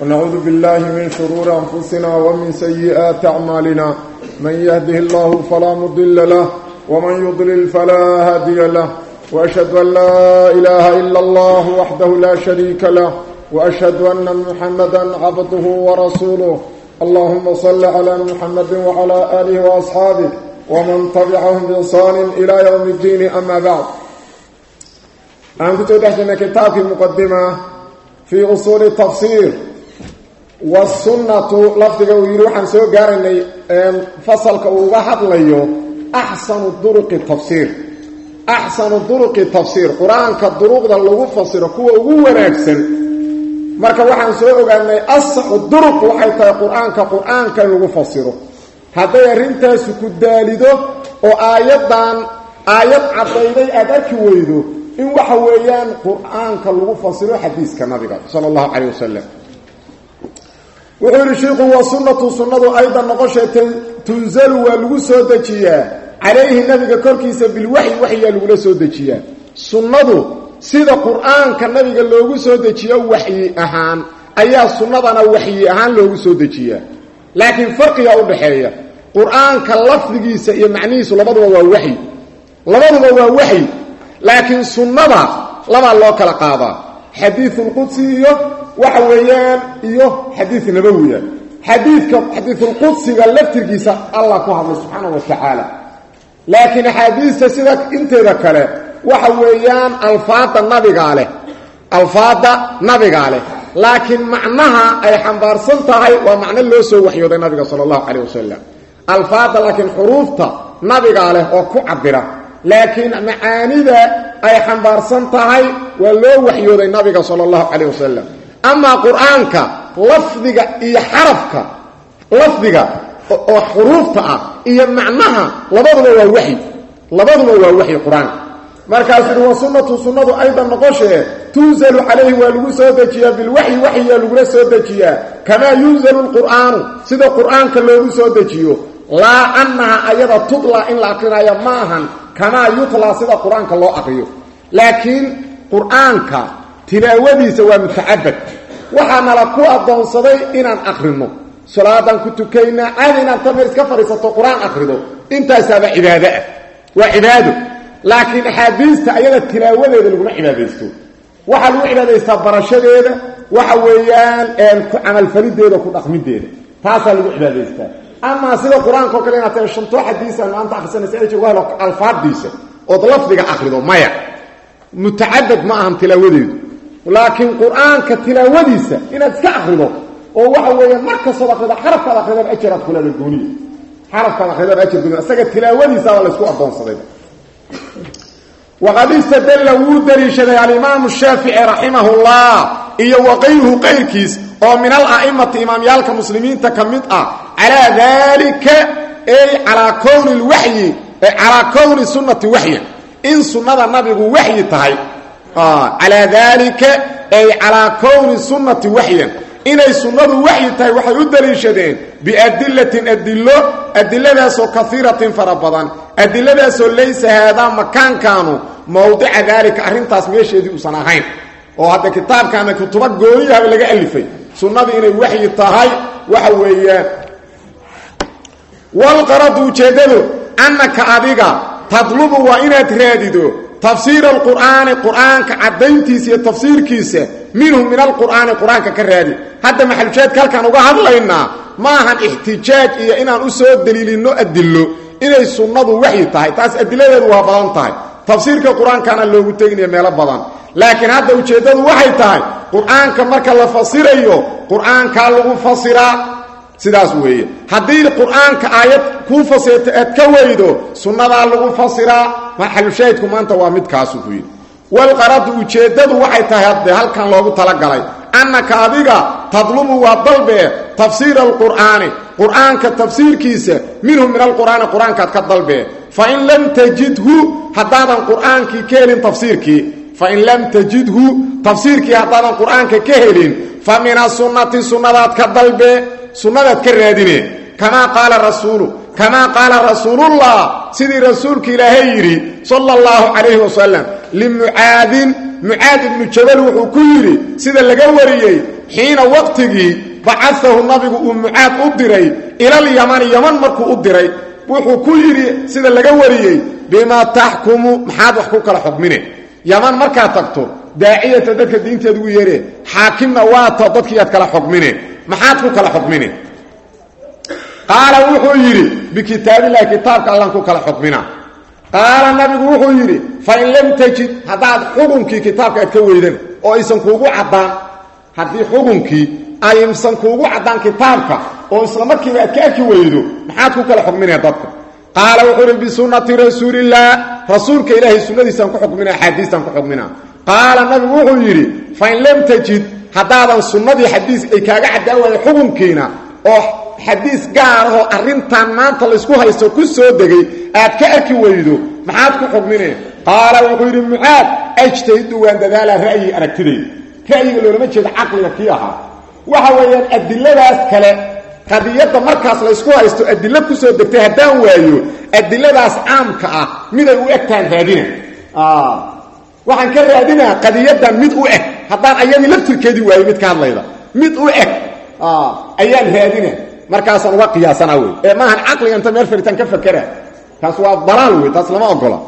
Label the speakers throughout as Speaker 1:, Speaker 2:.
Speaker 1: ونعوذ بالله من شرور أنفسنا ومن سيئات أعمالنا من يهده الله فلا مضل له ومن يضلل فلا هادي له وأشهد أن لا إله إلا الله وحده لا شريك له وأشهد أن محمدا عبده ورسوله اللهم صل على محمد وعلى آله وأصحابه ومن تبعهم بإنصان إلى يوم الدين أما بعد أنت تدحسن كتابك مقدمة fii usuuli tafsiir wasunnatu lafdiga uu yidhi waxaan soo gaaraynay fasalka uu uga hadlayo axsanu duruqi tafsiir axsanu duruqi tafsiir qur'aanka duruqda lagu fasiro kuwa ugu wanaagsan. Marka waxaan soo ogaanay asaxu duruq waxay tahay qur'aanka qur'aanka in lagu fasiro. Hadday arrintaasu ku daalido oo aayaddan aayad caddayday aad arki weydo in waxa weeyaan qur'aanka lagu fasiro xadiiska nabiga sala allahu calayh wasalam wuxuu yidhi shiiku wa sunnatu sunnadu aydan noqosheetay tunzalu waa lagu soo dejiyaa. Calayhi nabiga korkiisa bilwaxyi waxyaa lagula soo dejiyaa. Sunnadu sida qur'aanka nabiga loogu soo dejiyo waxyi ahaan ayaa sunnadana waxyi ahaan loogu soo dejiyaa. Laakiin farqiga u dhaxeeya. Qur'aanka lafdigiisa iyo macnihiisu labaduba waa waxyi. Labaduba waa waxyi laakiin sunnada labaa loo kala qaadaa. Xadiiulqudsi iyo waxa weeyaan iyo xadiid nabawiya xadiidka xadiiulqudsiga laftirkiisa allah ku hadlay subxaana wa tacaala laakiin axaadiista sida inteeda kale waxa weeyaan alfaada nabigaa leh alfaada nabigaa leh. Laakiin macnaha ay xambaarsan tahay waa macno loo soo waxyooday nabiga sala allahu calayh wasalam alfaada laakiin xuruufta nabigaa leh oo ku cabira laakiin macaanida ay xambaarsan tahay waa loo waxyooday nabiga sala allahu calayh wasalam amaa qur'aanka lafdiga iyo xarafka lafdiga oo xuruufta ah iyo macnaha labaduba waa waxyi. Labaduba waa waxyi qur'aanka markaasuu yidhi wa sunnatu sunnadu aydan noqoshee tunzalu calayhi waa lagu soo dejiyaa bilwaxyi waxyiyaa lagula soo dejiyaa. Kamaa yunzalu lqur'aanu sida qur'aanka loogu soo dejiyo. Laa annaha ayada tutlaa in la aqrinaya ma ahan kamaa yutlaa sida qur'aanka loo aqriyo laakiin qur'aanka tilaawadiisa waa mutacabad waxaa nala ku addoonsaday inaan aqrino salaadaan ku tukaynaa caadi inaan tamir iska fadhiisato qur'aan aqrido intaasaaba cibaado ah waa cibaado laakiin axaadiista ayada tilaawadeeda laguma cibaadaysto waxaa lagu cibaadaystaa barashadeeda waxa weeyaan camalfalideeda ku dhaqmideeda taasaa lagu cibaadaystaa amaa sida qur'aanka o kale inaad tahay shantoo maanta akhrisanaysa aj wahlo alfaaddiisa ood lafdiga akrido maya. Mutacadad ma ahan tilaawadeedu. Laakiin qur'aanka tilaawadiisa inaad iska akrido oo waxa weeyaan mar kastood akrida xarafkaad akridaba ajaraad kulada gooniya. Xarafkaad akridaba ajar gooniya. Isaga tilaawadiisaaba laysku addoonsaday waqad istadalla wuu daliishaday alimaamu shaafici raximahullah iyo waqayruhu qayrkiis oo min ala'imati imaamyaalka muslimiinta ka mid ah calaa daalika ay calaa kowni lwaxyi calaa kowni sunnati waxyan in sunnada nabigu waxyi tahay calaa daalika ay calaa kowni sunnati waxyan inay sunnadu waxyi tahay waxay u daliishadeen biadilatin adilo adiladaasoo kaiiratin fara badan. Adiladaasoo laysa haadaa makaankaanu mowdica daalika arrintaas meesheedii uusan ahayn oo hadda kitaabka ama kutubo gooniyahaba laga alifay. Sunnadu inay waxyi tahay waxa weeyaan walqaradu ujeeddadu annaka adiga tadlubu waa inaad raadido tafsiira alqur'aani qur'aanka caddayntiisa iyo tafsiirkiisa minhu min alqur'aani qur'aanka ka raadi. Hadda maxalushaadka halkaan uga hadlaynaa ma ahan ixtijaaj iyo inaan u soo daliilinno adillo inay sunnadu waxyi tahay taas adiladeedu waa badan tahay tafsiirka qur'aankaana loogu teginaya meelo badan. Laakiin hadda ujeeddadu waxay tahay qur'aanka marka la fasirayo qur'aankaa lagu fasiraa sidaas weeye. Haddii qur'aanka aayad kuu fasirto aad ka weydo sunnadaa lagu fasiraa maxalushaahidku maanta waa midkaasu ku yidhi. Walqaradu ujeeddadu waxay tahay hadde halkan loogu talagalay annaka adiga tadlubu waa dalbee tafsiira alqur'aani. Qur'aanka tafsiirkiisa minhu min alqur'aani qur'aankaad ka dalbee fain lam tajidhu haddaadan qur'aankii ka helin tafsiirkii. Fain lam tajidhu tafsiirkii haddaadan qur'aanka ka helin fa min asunnati sunnadaad ka dalbee sunnadaad ka raadine. Kamaa qaala rasuulu kamaa qaala rasuulullah sidii rasuulka ilaahay yidhi sala allahu calayhi wasalam limucaadin mucaad ibnu jabal wuxuu ku yidhi sida laga wariyey xiina waqtigii bacaahu nabigu uu mucaad u diray ilalyamani yaman markuu u diray wuxuu ku yidhi sida laga wariyey bimaa taxkumu maxaad wax ku kala xukmine. Yaman markaad tagto daaciyata dadka diinteeda ugu yeere xaakimna waata dadkiiaad kala xukmine. Maxaad ku kala xukmine. Qaala wuxuu yidhi bikitaabillahi kitaabka allan ku kala xukmina. Qaala nabigu wuxuu yidhi fain lam tajid haddaad xukunkii kitaabka aad ka weydan oo aysan kuugu caddaan. Haddii xukunkii aysan kuugu caddaan kitaabka oo isla markiiba aad ka arki weydo maxaad ku kala xukminaya dadka? Qaala wuxuu yidhi bisunnati rasuulillaah rasuulka ilaahay sunnadiisaan ku xukmina axaadiistaan ku xukmina. Qaala nabigu wuxuu yidhi fain lam tajid haddaadan sunnadii xadiis ay kaaga caddaan waaya xukunkiina oo xadiis gaar ahoo arrintan maanta laysku haysto ku soo degay aad ka arki weydo maxaad ku xukmine? Qaala wuxuu yidhi mucaad ajtahidu waan dadaalaa ra'yi aragtidayda ra'yiga loolama jeeda caqliga kii ahaa. Waxa weeyaan adiladaas kale qadiyadda markaas laysku haysto adilo ku soo degtay haddaan waayo adiladaas caamka ah miday u egtaan raadina. Waxaan ka raadinaa qadiyaddan mid u eg haddaan ayadii laftirkeedii waayo mid ka hadlayda. Mid u eg ayaan raadina markaasaan uga qiyaasana wey ee maahan caqliga inta meel faritaan ka fakera. Taas waa dalaal wey taas lama ogola.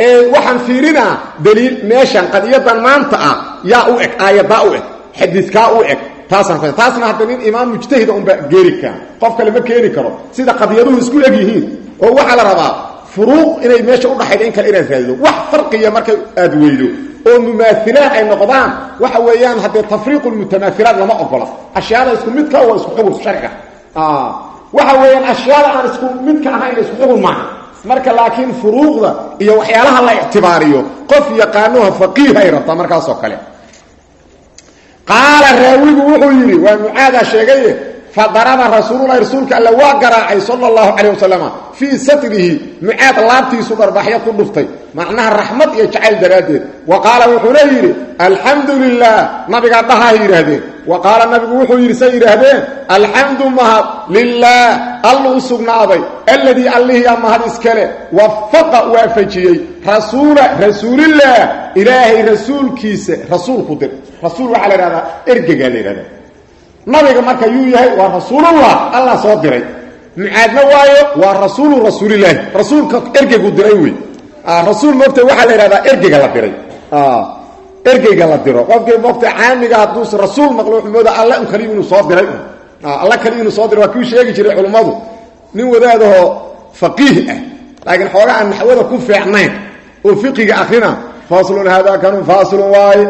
Speaker 1: Ee waxaan fiirinaa daliil meeshan qadiyadan maanta ah yaa u eg aayadaa u eg xadiidkaa u eg taasaan taasna hadda nin imaam mujtahida unba geeri kara qof kale ma keeni karo. Sida qadiyaduhu isku eg yihiin. Oo waxaa la rabaa furuuq inay meesha udhaxayda in kale inaad raadido. Wax farqiya markay aad weydo. Oo mumaailaad ay noqdaan. Waxa weeyaan haddee tafriiqu lmutamaahilaat lama ogola. Ashyaada isku midka waa isku xugun sharciga. Waxa weeyaan ashyaada aan isku midka ahayn isku xugun maaha. Marka laakiin furuuqda iyo waxyaalaha la ictibaariyo qof yaqaanuha faqiihay rabtaa markaasoo kale qaala raawigu wuxuu yidhi waa mucaadaa sheegaye fadaraba rasuululahi rasuulka alla waa garaacay sala allahu calayh wasalama fii satrihi mucaad laabtiisu dharbaxyo ku dhuftay macnaha raxmad iyo jacayl daraaddeed. Wa qaala wuxuuna yidhi alxamdu lilah nabigaa dhahaha yidhaahdeen. Wa qaala nabigu wuxuu yidhi say yidhaahdeen alxamdu mahad lilaah allu u sugnaaday alladii allihiyaa mahad iskale wafaqa waafajiyey rasuula rasuulillaah ilaahay rasuulkiisa rasuulku dir. Rasuul waxaa la ergegaa la yidhahdaa nabiga marka yuu yahay waa rasuulullah allah soo diray. Mucaadna waayo? Waa rasuulu rasuulilaahi rasuulka ergegu diray wey. Rasuul moogta waxaa la yidhahdaa ergega la diray. Ergeyga la diro. Qofkii moogta caamiga hadduus rasuul maqlo wuxuu mooda alla kaliyu inuu soo diray. Alla kaliyu inuu soo diray waa kii sheegi jiray culummadu nin wadaadahoo faqiih ah laakiin xooga aan naxwada ku fiicnayn oo fiqiga akrina faslun haadaa kanun faasilun waaye.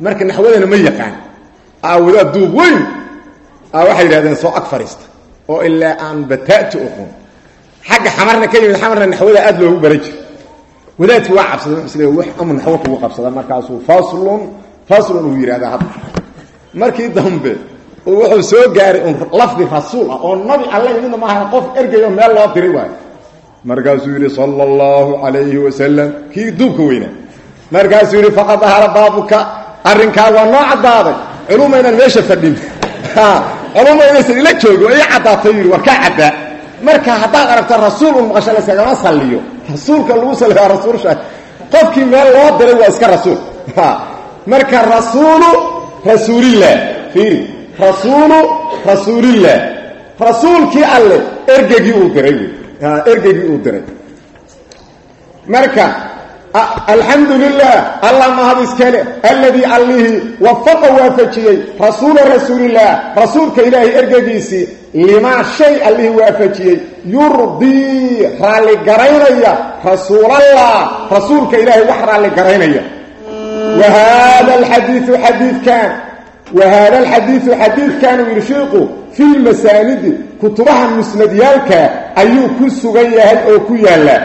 Speaker 1: Marka naxwadana ma yaqaan wadaad duub weyn. Waxay yidhahdeen soo ag fariista oo ilaa aan bata'tu uqun. Xagga xamarna ka yimid xamarna naxwada aad loogu baran jiro wadaadkii waa wuxuu is leeyahay wax ama naxwo kugu qabsada markaasuu faslun faslun uu yidhahdaa hadda. Markii dambe wuxuu soo gaaray un lafdi rasuul ah oo nabi alle midna maaha qof ergayo meel loo diray waayo markaasuu yidhi sala allahu calayhi wasalam kii duubka weynaa markaasuu yidhi faqad dahara baabuka. Arrinkaa waa noo caddaaday culuma meesha fadhin. Culuma inaysan ila joogin ii caddaatay yidhi war marka haddaad aragto rasuul un maqasho layskagama salliyo. Rasuulka lagu salliyo waa rasuulsha qofkii meel loo diray waa iska rasuul. Marka rasuulu rasuulillaah fiiri rasuulu rasuulillaah rasuulkii alle ergegii uu diray ergegii uu diray. Marka alxamdu lilah allah mahad iskale alladii allihii wafaqa waafajiyey. Rasuula rasuulillaah rasuulka ilaahay ergegiisii limaa shay allihii waafajiyey. Yurdii raalligaraynaya rasuulallah rasuulka ilaahay wax raalligaraynaya wa haada alxadiiu xadiidkan wa haada alxadiidu xadiidkan uu yidhi shiiqu fi lmasaanidi kutubaha musnadyaalka ayuu ku sugan yahay oo ku yaallaa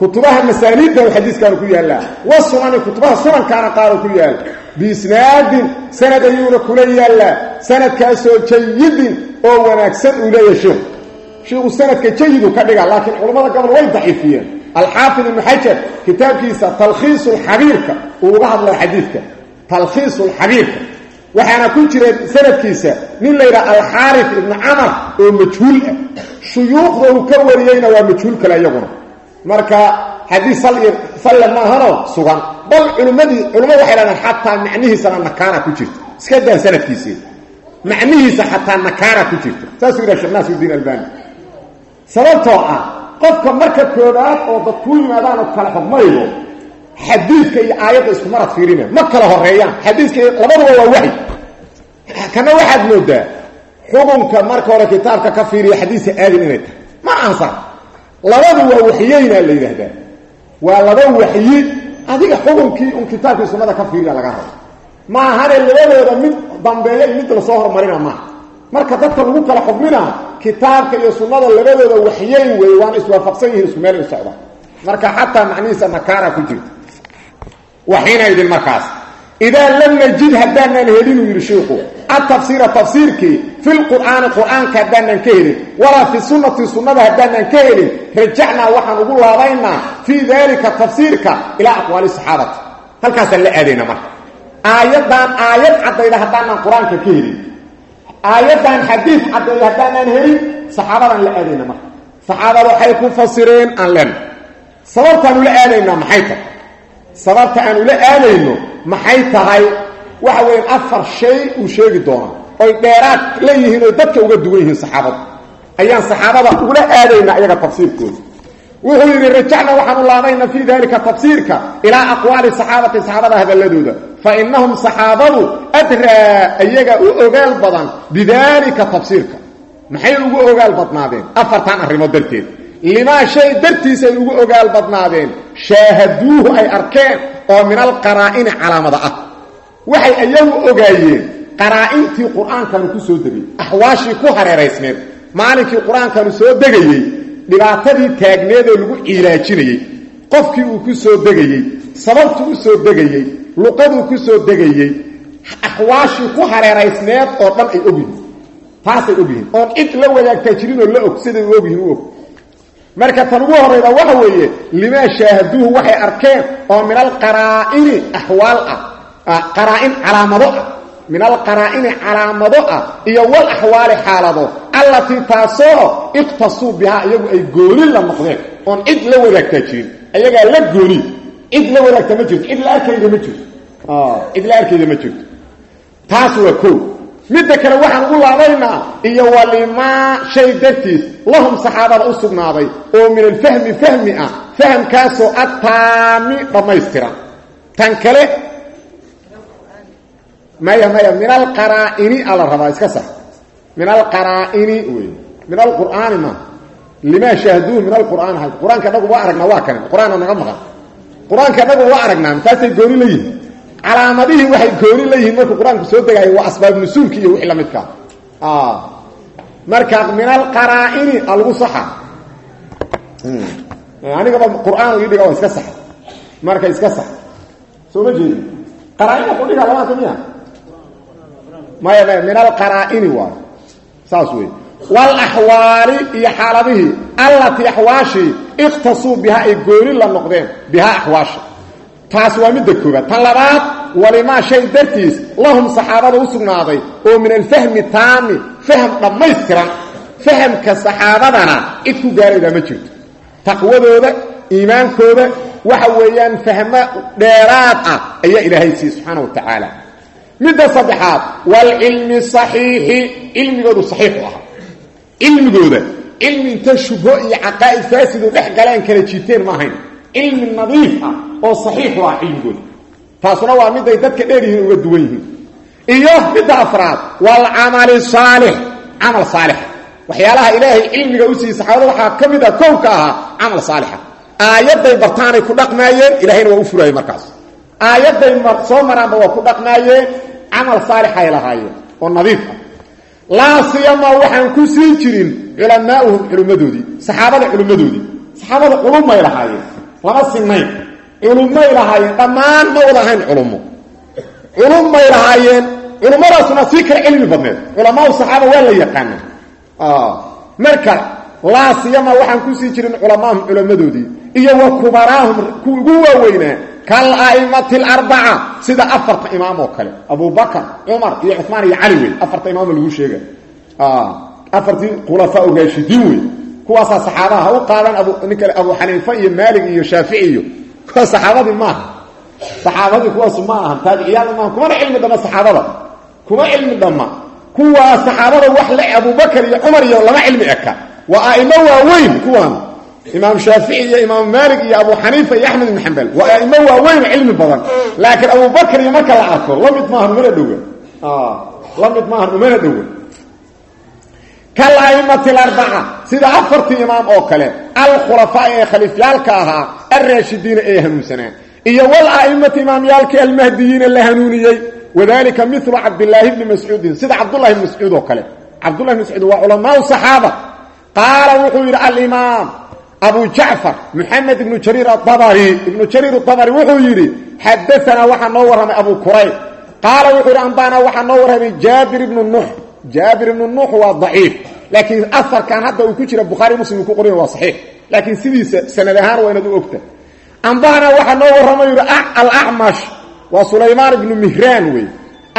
Speaker 1: kutubaha masaaniidda u xadiiskaanu ku yaallaa wa sunani kutubaha sunankaana qaar ku yaal. Biisnaadin sanad ayuuna kula yaallaa sanadkaasoo jayidin oo wanaagsan uu leeyahay shiiku shiiku sanadka jayidu ka dhiga laakiin culammada gobol way daciifiyeen. Alxaafid ibnu xajar kitaabkiisa talkhiisu lxabiirka uu uga hadlay xadiidka. Talkhiisu lxabiirka waxaana ku jira sanadkiisa nin la yidhaha alxaarif ibnu camar oo majhuul ah. Shuyuukhda uu ka wariyeyna waa majhuul kale iyaguna marka xadiis salle maahanoo sugan bal culummadii culimmadu waxay dhahdaan xataa macnihiisana nakaara ku jirta iska daa sanadkiisii macnihiisa xataa nakaara ku jirta saasuu yidhaha sheekh naasirudiin albani. Sababtoo ah qofka marka koobaad oo dad kuu yimaadaan oo kala xogmaydo xadiidka iyo aayadda isku marad fiirina ma kala horeeyaan xadiiska labaduba waa waxy kana waxaad moodaa xukunka marka hore kitaabka ka fiiriya xadiiska aadin inay tahay. Ma ansan labadu waa waxyeynaa la yidhaahdaa. Waa laba waxyi adiga xukunkii un kitaabkii sunnada ka fiiriya laga rabo ma ahane labadooda mid dambeeya iyo mid la soo hormarina maaha marka dadka lagu kala xukmina kitaabka iyo sunnada labadooda waxyeyn weeye waana iswaafaqsan yihiin isku meel u socda marka xataa macnihiisa nakaara ku jirta waxiina idin markaas. Idaa lam najid haddaanan helinu yidhi shiiku atafsiira tafsiirkii fi lqur'aani qur'aanka haddaanan ka helin walaa fi sunnati sunnada haddaanan ka helin rajacnaa waxaan ugu laabaynaa fii daalika tafsiirka ilaa aqwaali saxaabati halkaasaan la aadayna marka aayaddan aayad caddayda haddaanan qur'aanka ka helin aayaddan xadiid caddayda haddaanan helin saxaabadaan la aadayna marka saxaabada waxay ku fasireen aan len sababtaan ula aadaynaa maxay tahay sababta aan ula aadayno maxay tahay waxa weeyaan afar shay uu sheegi doonaa oy dheeraad la yihiin oy dadka uga duwan yihiin saxaabada ayaan saxaabada ugula aadaynaa iyaga tafsiirkooda. Wuxuu yidhi rajacna waxaanu laabayna fii dalika tafsiirka ilaa aqwaali saxaabati saxaabada hadalladooda. Fa inahum saxaabadu adraa iyaga u ogaal badan bidaalika tafsiirka. Maxay ugu ogaal badnaadeen? Afartan arrimood darteed. Limaa shay dartiisay ugu ogaal badnaadeen? Shaahaduuhu ay arkeen oo min alqaraa'ini calaamada ah waxay ayagu ogaayeen qaraa'intii qur'aankanu ku soo degay axwaashii ku hareeraysneed maalinkii qur'aankanu soo degayey dhibaatadii taagneedoo lagu cilaajinayey qofkii uu ku soo degayey sababtuu u soo degayey luqaduu ku soo degayey axwaashii ku hareeraysneed oo dhan ay ogyihiin taasay ogyihiin. Oon cid la wadaagtaa jirinoo la og siday u ogyihiin u og. Marka tan ugu horrayda waxa weeye limaa shaahaduuhu waxay arkeen oo min alqaraa'ini axwaal ah qaraa'in calaamado ah min alqaraa'ini calaamado ah iyo wal axwaali xaalado allatii taasoo iqtasuu bihaa iyagu ay gooni la noqdeen oon cid la wadaagtaa jirin ayagaa la gooni cid la wadaagta ma jirto cid la arkayda ma jirto cid la arkayda ma jirto. Taas waa koo midda kale waxaan ugu laabaynaa iyo walimaa shay dartiis lahum saxaabada u sugnaaday oo min alfahmi fahmi ah fahamkaasoo attaami dhammaystiran tan kale maya maya min alqaraa'ini a la rabaa iska sax. Min alqaraa'ini wey min alqur'aani ma. Limaa shaahaduuhu min alqur'aan ahayd qur'aanka anagu waa aragnaa waa kane qur'aana naga maqan. Qur'aanka anagu waa aragnaa mataasay gooni la yihiin calaamadihii waxay gooni la yihiin markuu qur'aanku soo degaayo waa asbaab nusuulki iyo wixii la midkaa marka min alqaraa'ini a lagu saxa anigaba qur'aan ii dhiga waa iska saxa marka iska sax. Soo ma jeedi qaraa'ina ku dhiga labaanta miya maya min alqaraa'ini waayo saas wey walaxwaali iyo xaaladihii allatii axwaashii ikhtasuu bihaa ay gooni la noqdeen bihaa axwaasha taas waa midda koobaad tan labaad walimaa shay dartiis lahum saxaabada u sugnaaday oo min alfahmi taami faham dhammaystiran fahamka saxaabadana cid ku gaaraydaa ma jirto. Taqwadooda iimaankooda waxa weeyaan fahmo dheeraad ah ayaa ilaahay siiye subxaana wa midda saddexaad waalcilmi saxiixi cilmigoodu saxiixu ahaa. Cilmigooda cilmi inta shubho iyo caqaa'id faasidu dhex galeen kala jiiteen ma ahayn. Cilmi nadiif ah oo saxiixu ah cilmigooda taasuna waa miday dadka dheer yihiin uga duwan yihiin. Iyo midda afraad waalcamali saalix camal saalixa waxyaalaha ilaahay cilmiga u siiyey saxaabada waxaa ka mid ah kow ka ahaa camal saalixa aayadday bartaanay ku dhaqmaayeen ilahayna waa u furaayey markaas. Aayadday soo maraanba waa ku dhaqmaayeen camal saalixay lahaayeen oo nadiif ah. Laa siyama waxaan ku siin jirin culamaa'uhum culimmadoodii saxaabada culimmadoodii saxaabada culumay lahaayeen. Lama sinayn culummay lahaayeen. Dhammaan ma wada ahayn culummo culummay lahaayeen. Culummadaasuna sii kala cilmi badneed. Culamaau saxaaba waa la yaqaana marka laa siyama waxaan ku sii jirin culamaahum culammadoodii iyo wa kubaraahum ku ugu waaweynaa kal a'imati alarbaca sida afarta imaam oo kale. Abubakar cumar iyo cumaan iyo cali wey afarta imaamo lagu sheega afartii khulafaa raashidiin wey kuwaasaa saxaabaha ha u qaadan abu ninka abu xaniifa iyo maalig iyo shaafici iyo kuwa saxaabadii maaha saxaabadii kuwaasu ma aha. Taabiciyaal maaha kumana cilmi dhama saxaabada. Kuma cilmi dhama kuwaa saxaabada wax le abubakar iyo cumar iyo lama cilmi eka. Waa aimo waaweyn kuwaan imaam shaafici iyo imaam maalik iyo abu xaniifa iyo axmed ibn xambal waa aimo waaweyn cilmi badan. Laakiin abubakar iyo marka la arko la mid maahan umana dhowa la mid maahan umana dhowa kalaimati larbaca sida afartii imaam oo kale alkhulafaa ee khaliifyaalka ahaa alraashidiina ee hanuunsanaa iyo walaimati imaamyaalkii almahdiyiina la hanuuniyey wadalika milu cabdilaahi bni mascuudin. Sida cabdulahi bni mascuud oo kale. Cabdullahi bn mascuud waa culamaau saxaaba. Qaala wuxuu abu jacfar muxamed ibnu jariir aabari ibnu jariir aabari wuxuu yidhi xadaanaa waxaa noo warramay abu kurayb qaala wuxuu yidhi ambaanaa waxaa noo warramay jaabir ibnu nuux jaabir ibnu nuux waa daciif laakiin aarkan hadda uu ku jira bukhaari muslim ku qorin waa saxiix. Laakiin sidiisa sanad ahaan waa inaad u ogta. Ambaanaa waxaa noo warramay yidhi alacmash waa sulaymaan ibnu mihraan wey.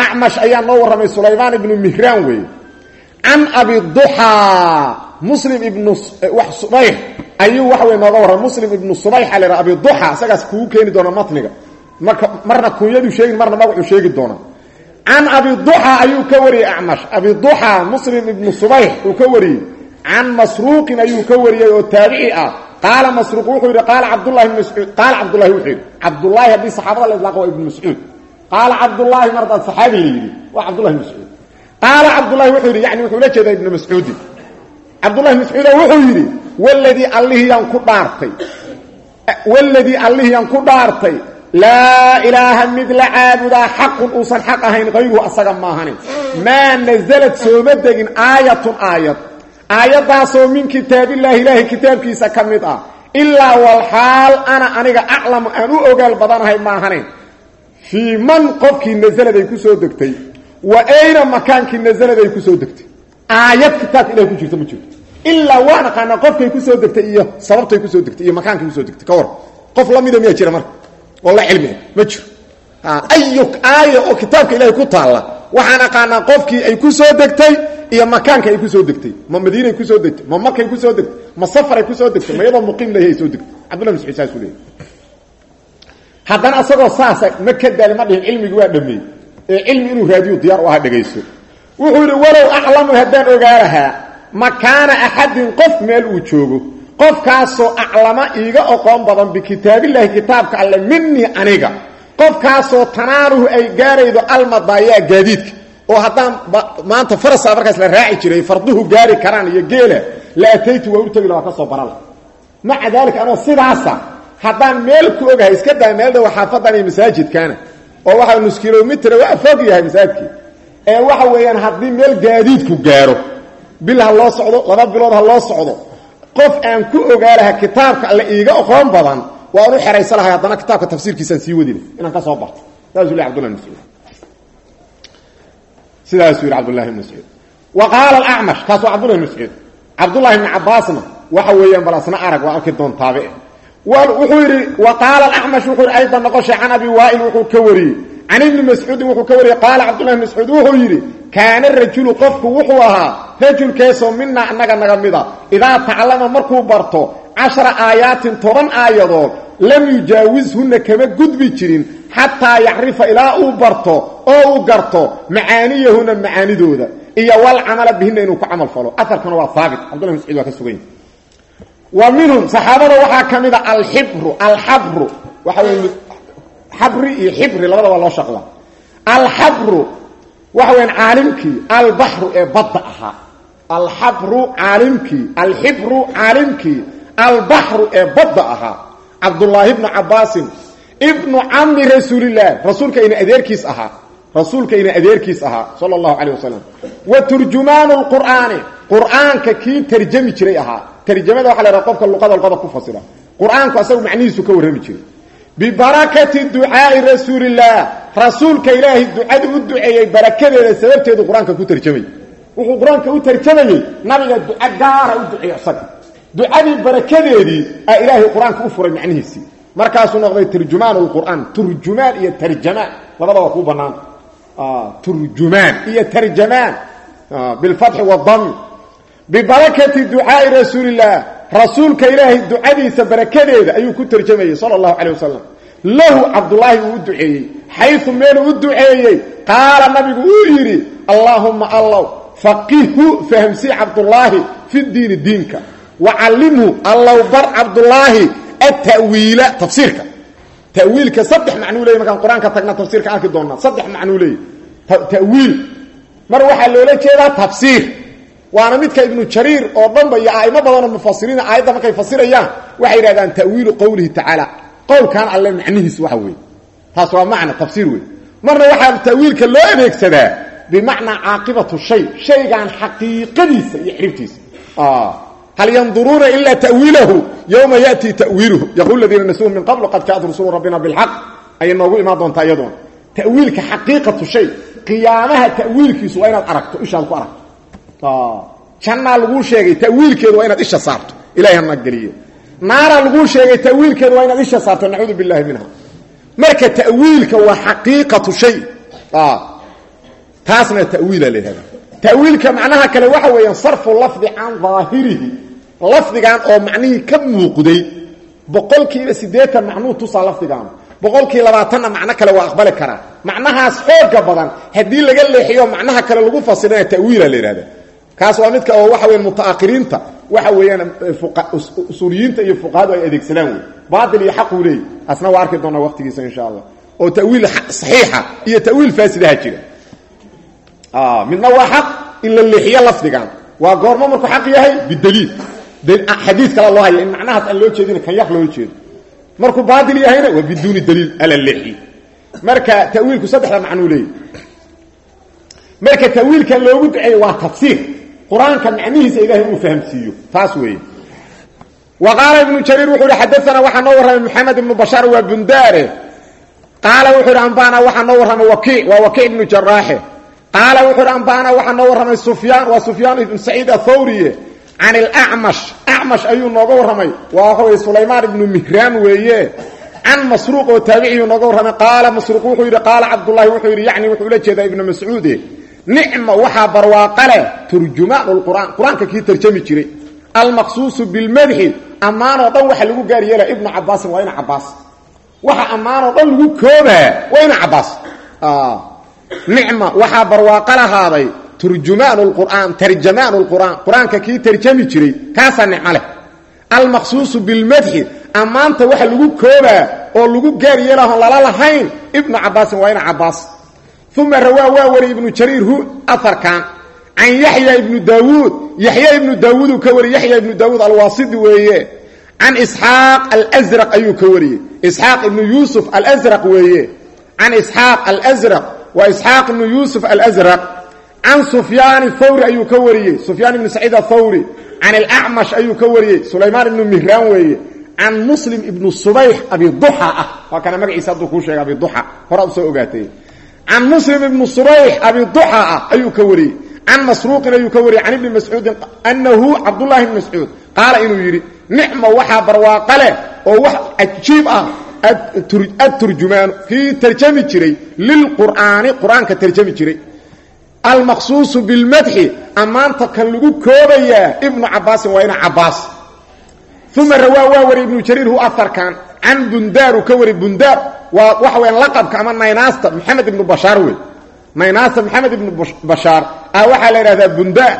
Speaker 1: Acmash ayaa noo warramay sulaymaan ibnu mihraan wey. Can abi duxaa muslim ibnu subayx ayuu waxa wey nooga warramay muslim ibnu subayxa la abi duxa isagaas kugu keeni doona matniga. Marka marna kunyadu sheegin marna magacuu sheegi doona. Can abi duxa ayuu ka wariyey acmash. Abi duxa muslim ibnu subayx uu ka wariyey. Can masruuqin ayuu ka wariyey oo taabici ah. Qaala masruuq wuxuu yidhi qaala cabdulahi bn mascuud. Qaala cabdulahi wuxuu yidhi cabdulaahi haddii saxaabada la idlaaqo waa ibnu mascuud. Qaala cabdulaahi mar haddaad saxaabi la yidhi waa cabdullahi bn mascuud. Qaala la jeedaa ibnu mascuudin cabdullahi bn mascuuda wuxuu yidhi waladii allihiyaan ku dhaartay waladii allihiyaan ku dhaartay laa ilaaha mid la caabudaa xaqun uusan xaq ahayn hayruhu asaga maahanin maa nasalad sooma degin aayatun aayad. Aayaddaasoo min kitaabillahi ilaahay kitaabkiisa ka mid ah ilaa walxaal ana aniga aclamu aan u ogaal badanahay maahanayn fii man qofkii nasalad ay ku soo degtay? Wa ayna makaankii nasalad ay ku soo degtay aayad kitaabka ilahay ku jirta ma jirto. Ilaa waan aqaanaa qofkay ku soo degtay iyo sababtay ku soo degtay iyo makaankay ku soo degtay. Ka war qof la mida miyaa jira marka oo la cilmiga ma jiro. Ayu aaya oo kitaabka ilahay ku taalla waxaan aqaanaa qofkii ay ku soo degtay iyo makaanka ay ku soo degtay. Ma madiinay ku soo degtay ma makay ku soo degtay ma safaray ku soo degtay ma iyadoo muqiim lahay ay soo degtay. Cabdullah mascuud saasuu leeyay haddana asagoo saasa ma ka daali ma dhihin cilmigi waa dhameey ee cilmi inuu raadiyo diyaar u aha dhegaysto wuxuu yidhi walow aclamu haddaan ogaa lahaa makaana axadin qof meel uu joogo. Qofkaasoo aclama iiga oqoon badan bikitaabillaahi kitaabka alle minii aniga. Qofkaasoo tanaaluhu ay gaaraydo almadaayaa gaadiidka. Oo haddaan maanta farasaa markaas la raaci jiray farduhu gaari karaan iyo geela la ataytu waa urtagi la waa ka soo barala. Maca daalika anoo sidaasa haddaan meel ku ogahay iska daa meel dhow xaafadan iyo masaajidkaana. Oo waxaa nus kilomitr waa fog yahay masaajidkii ee waxa weeyaan haddii meel gaadiidku gaaro bil loo socdo laba bilood ha loo socdo qof aan ku ogaa kitaabka alle iiga oqoon badan waan u xeraysa lahay kitaabka tafsiirkiisaan sii wadina inaan ka soo barto saasuu le abdullah mascuud. Sidaasuu yidhi cabdullahi bn mascuud. Wa qaala alacmash kaas waa cabdullahi bn mascuud cabdullahi bni cabaasna waxa weeyaan bal asna arag waa arki doontaabe wuxuu yidhi wa qaala alacmash wuxuu yidhi aydan noqoshay can abi waail wuxuu ka wariyey can ibni mascuudin wuxuu ka wariyey qaala cabdullahi bn mascuud wuxuu yidhi kaana rajulu qofku wuxuu ahaa rajulkeesoo mina annaga naga mida idaa tacallama markuu barto cashara aayaatin toban aayadood lam yujaawishunna kama gudbi jirin xataa yacrifa ilaa uu barto oo uu garto macaaniyahuna macaanidooda. Iyo walcamala bihina inuu ku camal falo. Aarkana waa haabit cabdullahi mascuud waa ka sugan yahi wa minhum saxaabada waxaa ka mida alxibru alxabru xabri iyo xibri labada waa loo shaqda alxabru waxa weyaan caalimkii albaxru ee badda ahaa. Alxabru caalimkii alxibru caalimkii albaxru ee badda ahaa. Cabdullaahi bnu cabaasin ibnu cami rasuulilah rasuulka ina adeerkiis ahaa. Rasuulka ina adeerkiis ahaa sala allahu calayh wasalam wa turjumaanu lqur'aani qur'aanka kii tarjami jiray ahaa. Tarjamada waxa la haha qofka luqada luqada ku fasira. Qur'aanku asagu macnihiisu ka warrami jiray bibarakati ducaai rasuulillaah rasuulka ilaahay ducada u duceeyey barakadeeda sababteedu qur'aanka ku tarjamay. Wuxuu qur'aanka u tarjamayey nabiga duco gaara u duceeyo isaga ducadii barakadeedii aa ilaahay qur'aanka u furay macnihiisii markaasuu noqday turjumaan lqur'aan turjumaan iyo tarjamaan. Labada waa kuu banaanta turjumaan iyo tarjamaan. Bilfatxi wadami bibarakati rasuulka ilaahay ducadiisa barakadeeda ayuu ku tarjamayey sala allahu calay wasalam lahu cabdulaahi uu u duceeyey xayu meeluu u duceeyey. Qaala nabigu uu yidhi allaahumma allow faqihhu fahamsii cabdulaahi fi diini diinka. Wa callimhu allow bar cabdulaahi atawiila tafsiirka. Tawiilka saddex macnuu leeyay markaan qur'aanka tagna tafsiirka arki doonnaa saddex macnuu leeyay. Tawiil. Mar waxaa loola jeedaa tafsiir waana midka ibnu jariir oo dhanba iyo aimo badanoo mufasiriina aayadda markay fasirayaan waxay yidhahdaan tawiilu qowlihi tacaala qowlkan alle macnihiis waxa weeye. Taas waa macna tafsiir wey marna waxaa tawiilka loo adeegsadaa bimacnaa caaqibatu shay shaygan xaqiiqadiisa iyo xiribtiisa hal yanduruuna ilaa tawiilahu yowma yati tawiiluhu. Yaqul ladiina nasuuhu min qablu qad jaat rusulu rabbina bilxaq ayay noogu imaan doontaa iyadoona tawiilka xaqiiqatu shay qiyaamaha tawiilkiisu waa inaad aragto ishaad ku aragto jannaa laguu sheegay tawiilkeedu waa inaad isha saarto. Ilahay hana geliyo. Naaraa laguu sheegay tawiilkeedu waa inaad isha saarto. Nacuudu billahi minha marka tawiilka waa xaqiiqatu shay. Taasna tawiila la yihahda tawiilka macnaha kale waxa weeyaan sarfu lafdi can daahirihi. Lafdigan oo macnihii ka muuqday. Boqolkiiba siddeetan macnuu tusaa lafdigan boqolkii labaatanna macno kale waa aqbali karaa. Macnahaas xooga badan haddii laga leexiyo macnaha kale lagu fasirana tawiila la kaas waa midka oo waxa weyan mutaahiriinta waxa weeyaan usuuliyiinta iyo fuqahadu ay adeegsadaan wey baatil iyo xaquu leeyay asna waa arki doonaa waqtigiisa insha allah. Oo tawiil saxiixa iyo tawiil faasidaha jira. Midna waa xaq in la leexiyo lafdigan. Waa goormo markuu xaq yahay bidaliil. Xadii kale loo haya in macnahaas aan loo jeedin kan yaq loola jeedo markuu baatil yahayna waa biduuni daliil ala leexiy marka tawiilku saddexda macnuu leeyay marka tawiilkan loogu duceeyo waa tafsiir qur'aanka macnihiisa ilaahay uu fahamsiiyo. Taas weeye. Wa qaala ibnu jariir wuxuu ihi xadaanaa waxaa noo warramay moxamed ibnu bashaar waa bundaare. Qaala wuxuu ihi ambana waxaa noo warramay wakiic waa wakiic ibnu jaraaxe qaala wuxuu ihi ambana waxaa noo warramay sufyaan waa sufyaan ibnu saciid athawriye can ilacmash acmash ayuu nooga warramay. Waa waxa weye sulaymaan ibnu mihraan weeye. Can masruuq oo taabiciyuu nooga warramay. Qaala masruuq wuxuu yidhi qaala cabdullaahi wuxuu yidhi yacni wuxuu ula jeedaa ibnu mascuude nicma waxaa barwaaqa leh turjumaan lqur'aan qur'aanka kii tarjami jiray. Almaqsuusu bilmadxi. Ammaanoo dhan waxa lagu gaar yeela ibnu cabaasin waa ina cabaas waxa ammaanoo dhan lagu koobaa waa ina cabaas nicma waxaa barwaaqa lahaaday turjumaan lqur'aan tarjamaan lqur'aan qur'aanka kii tarjami jiray kaasaa nicmo leh. Almaqsuusu bilmadxi. Ammaanta waxa lagu koobaa oo lagu gaar yeelahon lala lahayn ibnu cabaasin waa ina cabaas uma rawaa waa wariyey ibnu jariir hu aarkan can yaxya ibnu daawuud yaxya ibnu daawuuduu ka wariyey yaxya ibnu daawuud alwaasidi weeye can isxaaq alsraq ayuu ka wariyey isxaaq ibnu yuusuf alsraq weeye can isxaaq alsraq waa isxaaq ibnu yuusuf alsraq can sufyaan thawri ayuu ka wariyey sufyaan ibnu saciid athawri can alacmash ayuu ka wariyey sulaymaan ibnu mihraan weeye can muslim ibnu subayx abiduxa ah waa kana magaciisa hadduu kuu sheega abiduxa horaa u soo ogaatay can muslim ibnu subayx abiduxa ah ayuu ka wariyey. Can masruuqin ayuu ka wariyey. Can ibni mascuudin anahu cabdullahi bni mascuud qaala inuu yidhi nicma waxaa barwaaqa leh oo wax cajiib ah adturjumaanu kii tarjami jiray lilqur'aani qur'aanka tarjami jiray. Almaqsuusu bilmadxi ammaanta kan lagu koobayaa ibnu cabaasin waa ina cabaas uma rawaa waa wari ibnu jariir hu aarkan can bundaar uu ka wari bundaar waa waxa weyaan laqabka ama naynaasta maxamed ibnu bashaar wey naynaasta maxamed ibnu bashaar ah waxaa la idhahdaa bundaar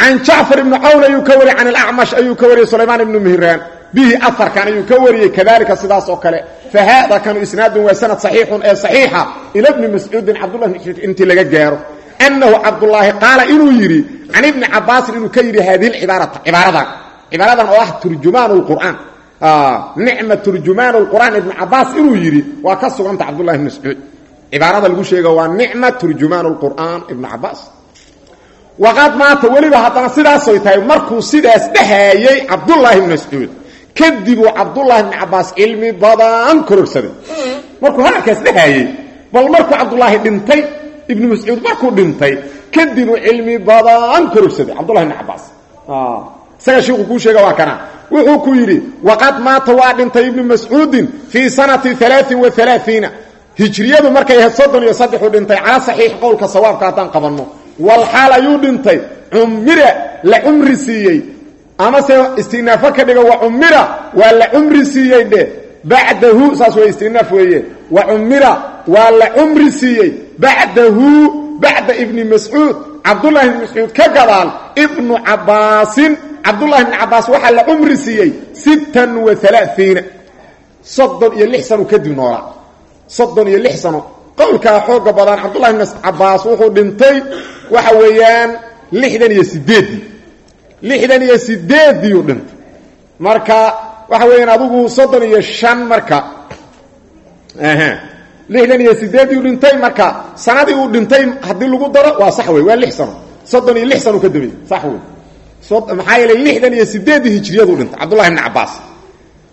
Speaker 1: can jacfar ibnu cawn ayuu ka wariyey can alacmash ayuu ka wariyey sulaymaan ibnu mihraan. Bihi aarkan ayuu ka wariyey kadalika sidaas oo kale. Fa haada kanu isnaadun waa sanad saxiixun ee saxiixa ila bni mascuudin cabdullah bn mascuud intii laga gaaro. Annahu cabdullaahi qaala inuu yidhi can ibni cabaasin inuu ka yidhi haadihi cibaarata cibaaradan. Cibaaradan oo ah turjumaan lqur'aan nicma turjumaan lqur'aan ibnu cabaas inuu yidhi waa ka suganta cabdullahi bn mascuud. Cibaarada lagu sheega waa nicma turjumaan lqur'aan ibnu cabaas waqad maata weliba haddana sidaasoy tahay markuu sidaas dhahaayey cabdullaahi bn mascuud. Kadibuu cabdullaahi bn cabaas cilmi badan kororsaday. Markuu hadalkaas dhahaayey bal markuu cabdulaahi dhintay ibnu mascuud markuu dhintay kadibuu cilmi badan kororsaday cabdullahi bn cabaas isaga shiiku kuu sheega waa kana. Wuxuu ku yidhi waqad maata waa dhintay ibnu mascuudin fii sanati alaain wa alaaiina hijriyadu markay ahayd soddon iyo saddexuu dhintay cala saxiix qowlka sawaabka haddaan qabanno walxaal ayuu dhintay cumira la cumri siiyey. Amase istinaafo ka dhigo wa cumira waa la cumri siiyey dhe bacdahu saas way istinaaf weeye. Wa cumira waa la cumri siiyey. Bacdahu bacda ibni mascuud cabdullahi ibni mascuud ka gadaal ibnu cabbaasin cabdullahi ibni cabbaas waxaa la cumri siiyey sittan wa soddon iyo lix sano kadib noolaa soddon iyo lix sano. Qowlkaa xooga badan cabdullahi ibni cabbaas wuxuu dhintay waxa weeyaan lixdan iyo sideeddii lixdan iyo sideeddiiuu dhintay. Marka waxa weeyaan adigu soddon iyo shan marka. Lixdan iyo sideeddii dhintay marka. Sanadii uu dhintay haddii lagu daro waa sax wey waa lix sano. Soddon iyo lix sano ka dambeeyey sax wey maxaa yeelay lixdan iyo sideeddii hijriyaduu dhintay cabdullahi ibni cabbaas.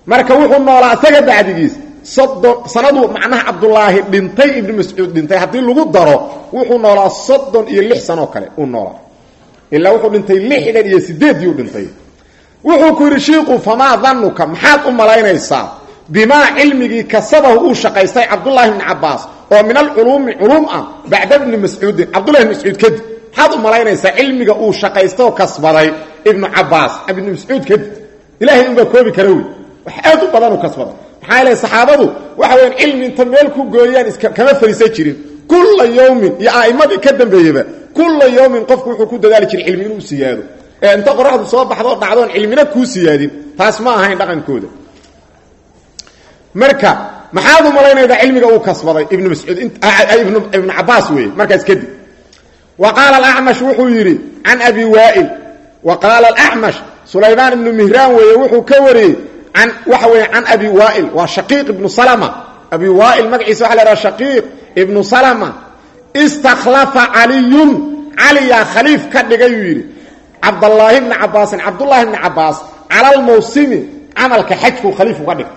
Speaker 1: Marka wuxuu noolaa isaga bacdigiis. Soddon sanaduu macnaha cabdulaahi dhintay ibni mascuud dhintay. Haddii lagu daro wuxuu noolaa soddon iyo lix sanoo kale uu noolaa. Ilaa wuxuu dhintay lixdan iyo sideeddii u dhintay. Wuxuu ku yidhi shiiku famaa danuka maxaad u malaynaysaa. Bimaa cilmigii kasabahu uu shaqaystay cabdullaahi bni cabbaas oo min alculuumi culuum ah bacda bni mascuudin. Cabdullahi bni mascuud kadib maxaad u malaynaysaa uu shaqaystaoo kasbaday ibnu cabbaas. Ibni mascuud kadib ilahay unbaa koobi kara wey. Wax aad u badan u kasbaday. Maxaa saxaabadu waxa weyaan cilmi inta meel ku gooyaan iskama fariisan jirin. Kulla yawmin iyo a'immadii ka dambeeyeba kulla yawmin qofku wuxuu ku dadaali jiray cilmi inuu siyaado ee inta qoraxdu soo baxdo dhacdoon cilmina kuu siyaadin taas ma ahayn dhaqankooda. Marka maxaad u malaynaydaa cilmiga uu kasbaday ibnu mascuud? Ibnu cabbaas weeye markaas kadib qaala alacmash wuxuu yidhi can abi waa'il wa qaala alacmash sulaymaan ibnu mihraan weeye wuxuu ka wariyey an waxa weeye can abi waa'il waa shaqiiq ibnu salama. Abi waa'il magaciisa waxa la haha shaqiiq ibnu salama. Istakhlafa caliyun. Caliyaa khaliif ka dhigayuu yidhi. Cabdallaahi bni cabbaasin cabdullaahi bni cabbaas cala almawsimi camalka xajkuu khaliif uga dhig.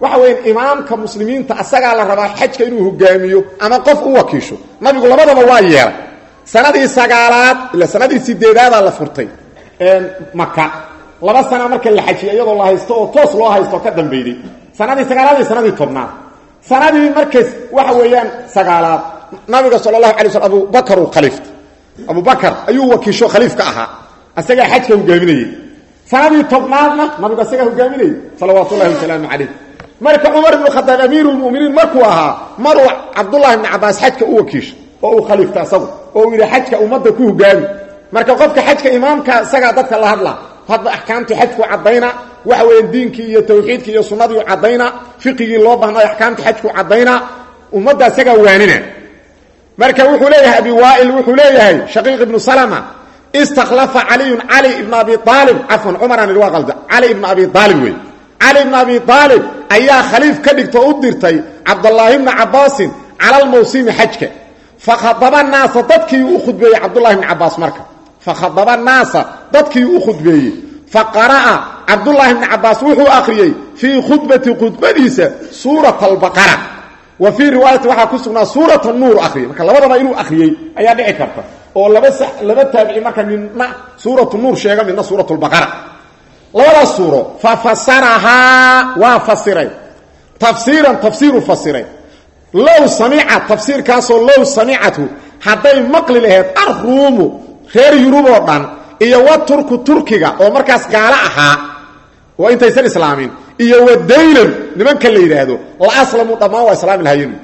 Speaker 1: Waxa weya imaamka muslimiinta asagaa la rabaa xajka inuu hogaamiyo ama qof u wakiisho. Nabigu labadaba waa yeelay sanadii sagaalaad ila sanadii sideedaadaa la furtay maka laba sana marka la xajiya iyadoo la haysto oo toos loo haysto ka dambeyday sanadii sagaalaad iyo sanadii tobnaad. Sanadii markays waxa weeyaan sagaalaad. Nabiga sala allahu alay slm abubakar uu khaliifta abubakar ayuu wakiisho khaliif ka ahaa. Asagaa xajka hogaaminayey. Sanadii tobnaadna nabigu asagaa hogaaminayey. Salawaatu ullahi wasalaamu calayh. Marka cumar ibnu khadaab amiiru lmuminiin markuu ahaa maruu cabdullahi ibni cabbaas xajka u wakiisho oo uu khaliifta asagu oo yidhi xajka ummadda ku hogaami. Marka qofka xajka imaamka isagaa dadka la hadla hadda axkaamtii xajku caddayna waxa weeye diinkii iyo tawxiidkii iyo sunnadii caddayna fiqigii loo bahnay axkaamtii xajku caddayna ummadda isagaa waanina. Marka wuxuu leeyahay abi waail wuxuu leeyahay shaqiiq ibnu salama istakhlafa caliyun cali ibn abi aalib cafwan cumaraan idhi waa qalda. Cali abi aalib wey cali ibn abi aalib ayaa khaliif ka dhigta oo u dirtay cabdallaahi bni cabbaasin cala almawsimi xajka fakhadaba naasa dadkii u khudbeeyey cabdullahi bni cabbaas marka fakhadaba naasa dadkii u khudbeeyey faqara'a cabdullaahi bni cabbaas wuxuu akhriyey fii khudbati khudbadiisa suurat albaqara wa fii riwaayati waxaa ku sugnaa suurat nuur akhriyay marka labadaba inuu akhriyey ayaa dhici karta oo laba laba taabici marka midna suuratu nuur sheega midna suurat lbaqara labadaas suuro fa fasarahaa waa fasiray tafsiiran tafsiiru fasiray low samica tafsiirkaasoo low samicathu hadday maqli laheed arruumu reer yurub oo dhan iyo wa turku turkiga oo markaas gaalo ahaa oo intaysan islaamin iyo wa daylan nimanka la yidhaahdo la aslamuu dhammaan waa islaami lahaayeen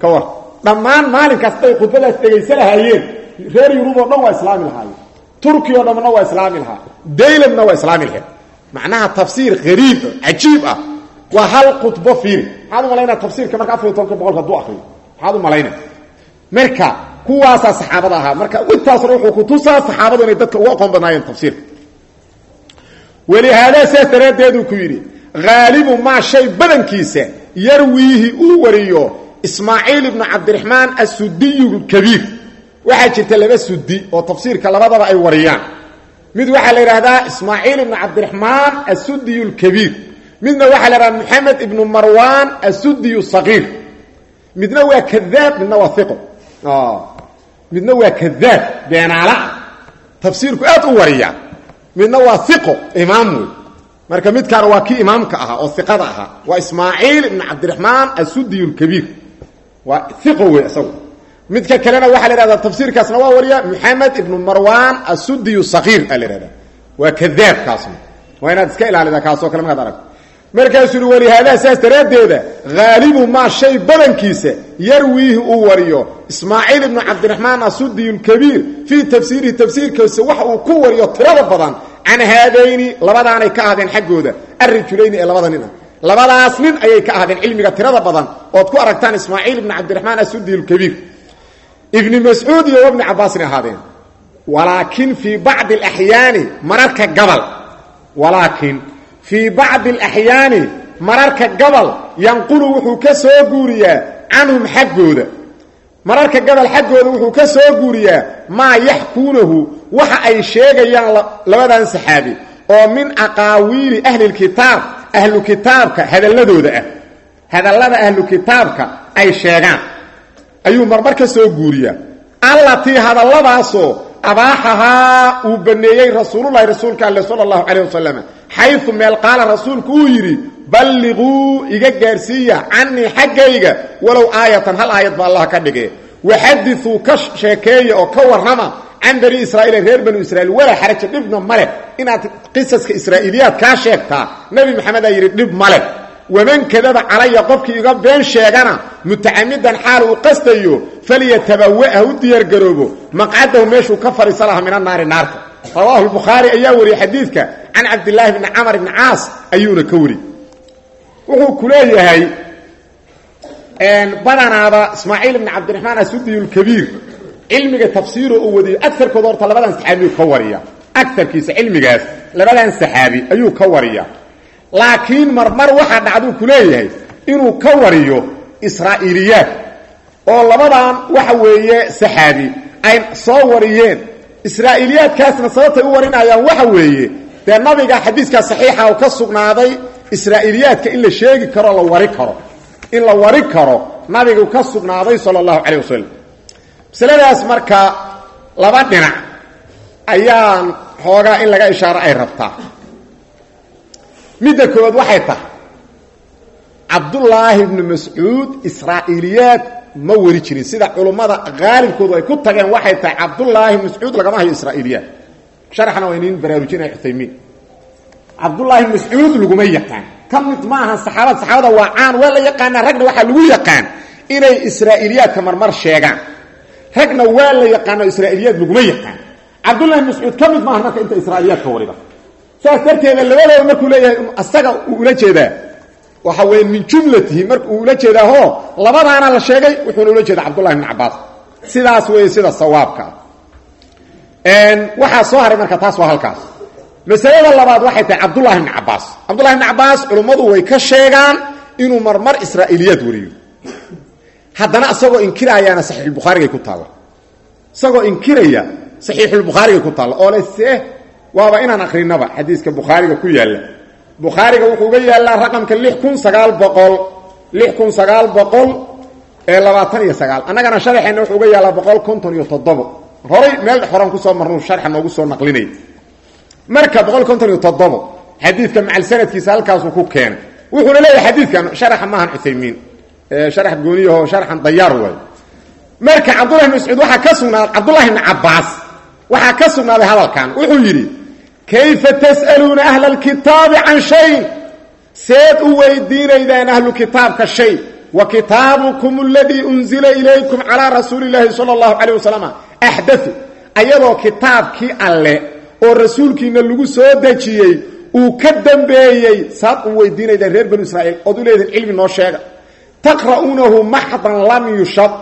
Speaker 1: ka war dhammaan maalinkaas hadday khudbadaas dhegaysa lahaayeen. Reer yurub oo dhan waa islaami lahaayeen turki oo dhamna waa islaami lahaa daylanna waa islaami lahayd macnaha tafsiir hariib cajiib ah waa hal khudbo fiiri maxaad u malaynaa tafsiirka marka afariy tobanka boqolka haduu akriyo malaynaya marka kuwaasaa saxaabada ahaa. Marka intaasna wuxuu kutusaa saxaabadu inay dadka uga aqoon badnaayeen tafsiirka walihaada sidaas daraaddeeduu ku yidhi haalibu maa shay badankiisa yarwiihi uu wariyo ismaaciil ibnu cabdiraxmaan assudiyu kabiir waxaa jirta laba sudi oo tafsiirka labadaba ay wariyaan. Mid waxaa la yidhaahdaa ismaaciil ibnu cabdiraxmaan assudiyu lkabiir midna waxaa la yidhahdaa moxamed ibnu marwaan assudiyu sagiir midna waa kadaab midna waa iqo midna waa kadaab beenaalaah tafsiirku aad u wariya. Midna waa iqo imaam wey marka midkaana waa kii imaamka ahaa oo iqada ahaa. Waa ismaaciil ibnu cabdiraxmaan assudiyu lkabiir waa iqo wey isagu. Midka kalena waxaa la ihahdaa tafsiirkaasna waa wariya moxamed ibnu marwan assudiyu sagiir aa la ihahdaa waa kadaabkaasna waa inaad iska ilaalida kaasoo kale markaad aragto markaasuu uhi walihaadaa saas daraaddeeda haalibu maa shay badankiisa yarwiihi uu wariyo. Ismaaciil ibnu cabdiraxmaan asudiy lkabiir fii tafsiirihi tafsiirkiisa waxa uu ku wariyo tirada badan can haadayni labadaanay ka ahdeen xaggooda arrijulayni ee labada nin ah. Labadaas nin ayay ka ahdeen cilmiga tirada badan ood ku aragtaan ismaaciil ibnu cabdiraxmaan asudiy lkabiir. Ibni mascuud iyo ibni cabbaasna ahaadeen walaakin fii bacdi alaxyaani mararka gabal walaakin fii bacdi alaxyaani mararka gabal yanqulu wuxuu ka soo guuriyaa canhum xaggooda. Mararka gabal xaggooda wuxuu ka soo guuriyaa maa yaxkuunahu waxa ay sheegayaan labadan saxaabi oo min aqaawiili ahlilkitaab ahlu kitaabka hadalladooda ah. Hadallada ahlu kitaabka ay sheegaan. Ayuu marmar ka soo guuriyaa. Allatii hadalladaasoo abaaxahaa uu baneeyey rasuululahi rasuulka alle sala allahu calayh wasalam xayu meel qaala rasuulku uu yidhi balliquu iga gaarsiiya canii xaggayga walow aayatan hal aayad ba allah ka dhige waxadiuu ka sheekeeya oo ka warrama can bani israa'iil reer banu israiil walaa xaraja dhibna male inaad qisaska israa'iiliyaad kaa sheegtaa nebi maxamedaa yidhi dhib male waman kadaba calaya qofkii iga been sheegana mutacamidan xaal uu qastayo falyatabawa ha u diyaargaroobo. Maqcadahu meeshuu ka fadhiisa laha min annaari naarta rawaahu lbukhaari ayaa wariyey xadiidka can cabdilaahi bni camar bni caas ayuuna ka wariyey wuxuu ku leeyahay badanaaba ismaaciil ibni cabdiraxmaan asudiy lkabiir cilmiga tafsiiro uu wadiyo aarkooda horta labadan saxaabiyu ka wariya. Aarkiisa cilmigaas labadan saxaabi ayuu ka wariya. Laakiin marmar waxaa dhacduu ku leeyahay inuu ka wariyo israa'iiliyaad. Oo labadan waxa weeye saxaabi ay soo wariyeen israa'iiliyaadkaasna sababtay u warinayaan waxa weeye dee nabiga xadiiskaa saxiixa oo ka sugnaaday israa'iiliyaadka in la sheegi karo la wari karo. In la wari karo nabigu ka sugnaaday sala allahu calayh wasalam masaladaas marka laba dhinac ayaan xoogaa in laga ishaaro ay rabtaa. Midda koowaad waxay tahay cabdullaahi ibnu mascuud israa'iiliyaad ma wari jirin. Sida culummada qaalibkoodu ay ku tageen waxay tahay cabdullaahi ibnu mascuud lagama hayo israa'iiliyaad. Sharaxna waa inin baraarujinaya cuthaymiin. Cabdullaahi ibnu mascuud laguma yaqaan. Ka mid ma aha saxaabada saxaabada waa caan. Waa la yaqaanaa ragna waxaa lagu yaqaan inay israa'iiliyaadka marmar sheegaan. Ragna waa la yaqaano israa'iiliyaad laguma yaqaan. Cabdullahi ibnu mascuud ka mid maaha marka inta israa'iiliyaadka warida saas darteeda labadooda markuu leeyahay asaga uu ula jeedaa waxa weya min jumlatihi marka uu ula jeedaaho labadaana la sheegay wuxuuna ula jeeda cabdullahi bn cabaas sidaas weeye sida sawaabka. Ah waxaa soo haray marka taas waa halkaas. Masalada labaad waxay tahay cabdullahi bni cabaas cabdullahi bni cabaas culummadu way ka sheegaan inuu marmar israa'iiliyaad wariyo. Haddana isagoo inkiraayaana saxiixulbukhaarigay ku taalla. Isagoo inkiraya saxiixulbukhaarigay ku taalla. Oo le waaba inaan akrinaba xadiiska bukhaariga ku yaalla bukhaariga wuxuu uga yaallaa raqamka lix kun sagaal boqol lix kun sagaal boqol ee labaatan iyo sagaal. Annagana sharaxeenna wuxuu uga yaallaa boqol konton iyo ku soo marnuu sharxa noogu ku keenay. Wuxuuna leeyahay xadiidkan sharaxa marka cabdullahi bn ka sugnaaday cabdullahi bni waxaa ka sugnaaday hadalkan. Wuxuu yidhi kayfa tas'aluuna ahla alkitaabi can shayin seed u weydiinaydaan ahlu kitaabka shay wa kitaabukum aladii unzila ilaykum calaa rasuuli illaahi sala allahu calayh wasalam axdau ayadoo kitaabkii alle oo rasuulkiina lagu soo dejiyey uu ka dambeeyey saad u weydiinaydaan reer banu israa'iil ood u leedihin cilmi noo sheega taqra'uunahu maxdan lam yushad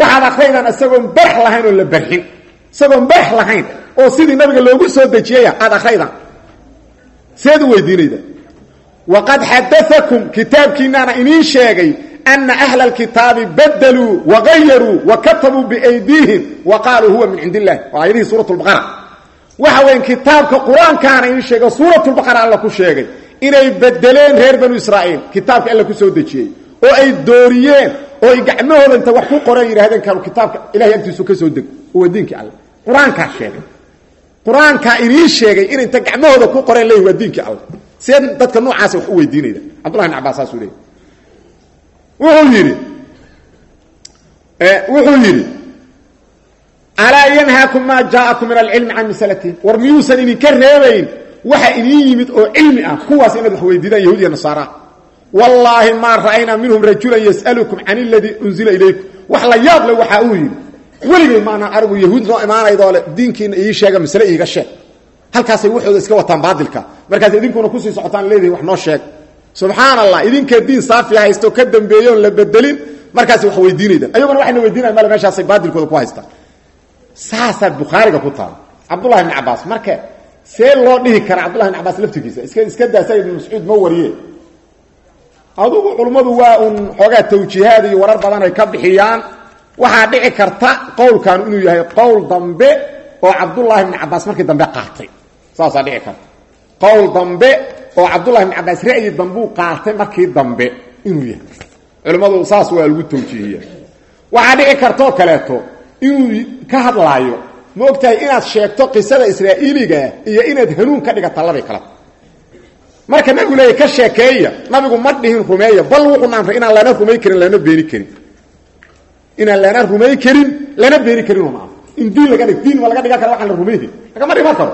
Speaker 1: waxaad akhriydaan isagoon barx lahayn oo la barxin isagoon barx lahayn oo sidii nabiga loogu soo dejiyaya aad akhriydaan seed u weydiinayda. Waqad xadaakum kitaabkiinaana idiin sheegay ana ahla alkitaabi badaluu wagayaruu wa katabuu biaydiihim wa qaaluu huwa min cindi illahi waa aayadihii suurat lbaqara waxa weyan kitaabka qur'aankaana idiin sheegay suuratulbaqara alla ku sheegay inay bedeleen reer banu israa'iil kitaabka alla ku soo dejiyey oo ay dooriyeen oo ay gacmahooda inta wax ku qoreen yidhahdeen kanu kitaabka ilahay agtiisu ka soo deg oo waa diinkii alle sheegay qur'aankaa idiin sheegay in inta gacmahooda ku qoreen leeyihiin waa diinkii alle see dadka noocaasa wax u weydiinayda. Cabdullahi bn cabbaas saasuu leeyay wuxuu yidhi wuxuu yidhi alaa yanhaakum maa jaa'akum min alcilmi can masalatihi war miyuusan idinka reebayn waxa idiin yimid oo cilmi ah kuwaas inaad wax weydiidaan yahuud iyo nasaara. Wallaahi maa ra'aynaa minhum rajulan yas'alukum can iladii unzila ilaykum. Wax la yaab le waxa uu yidhi weligay maanaan arigu yahuud noo imaanaydoo le diinkiina ii sheega masle iiga sheeg. Halkaasay waxooda iska wataan baadilka. Markaas idinkuna ku sii socotaan leedihin wax noo sheeg. Subxaan allah diin saafiya haysto ka dambeeyoon la bedelin markaas wax weydiinaydan ayaguna waxayna weydiinayan male meeshaasay baadilkooda ku haystaan saasaa bukhaariga ku taala cabdullahi ibni cabaas marka see loo dhihi karaa cabdullahi ibn cabaas laftirkiisa iska iska daasa ibnu mascuud ma wariye adugu culummadu waa un xoogaa tawjiihaad iyo warar badan ay ka bixiyaan waxaa dhici karta qowlkan inuu yahay qowl dambe oo cabdullahi ibni cabaas markii dambe qaatay. Saasaa dhici karta. Qowl dambe oo cabdullahi ibni cabaas ra'yi dambuu qaatay markii dambe inuu yahay. Culimmadu saas waa lagu tawjiihiya waxaa dhici kartoo kaleeto inuu ka hadlaayo ma ogtahay inaad sheegto qisada israa'iiligaa iyo inaad hanuun ka dhigata labay kala. Marka nabigu leeya ka sheekeeya nabigu ma dhihin rumeeya bal wuxuu naamray inaan lana rumay karin lana beeni karin inaan lana rumay karin lana beeni karin u naamray in diin laga dhig diin ma laga dhigan kara waxaan la rumayhin lagama dhigan karo.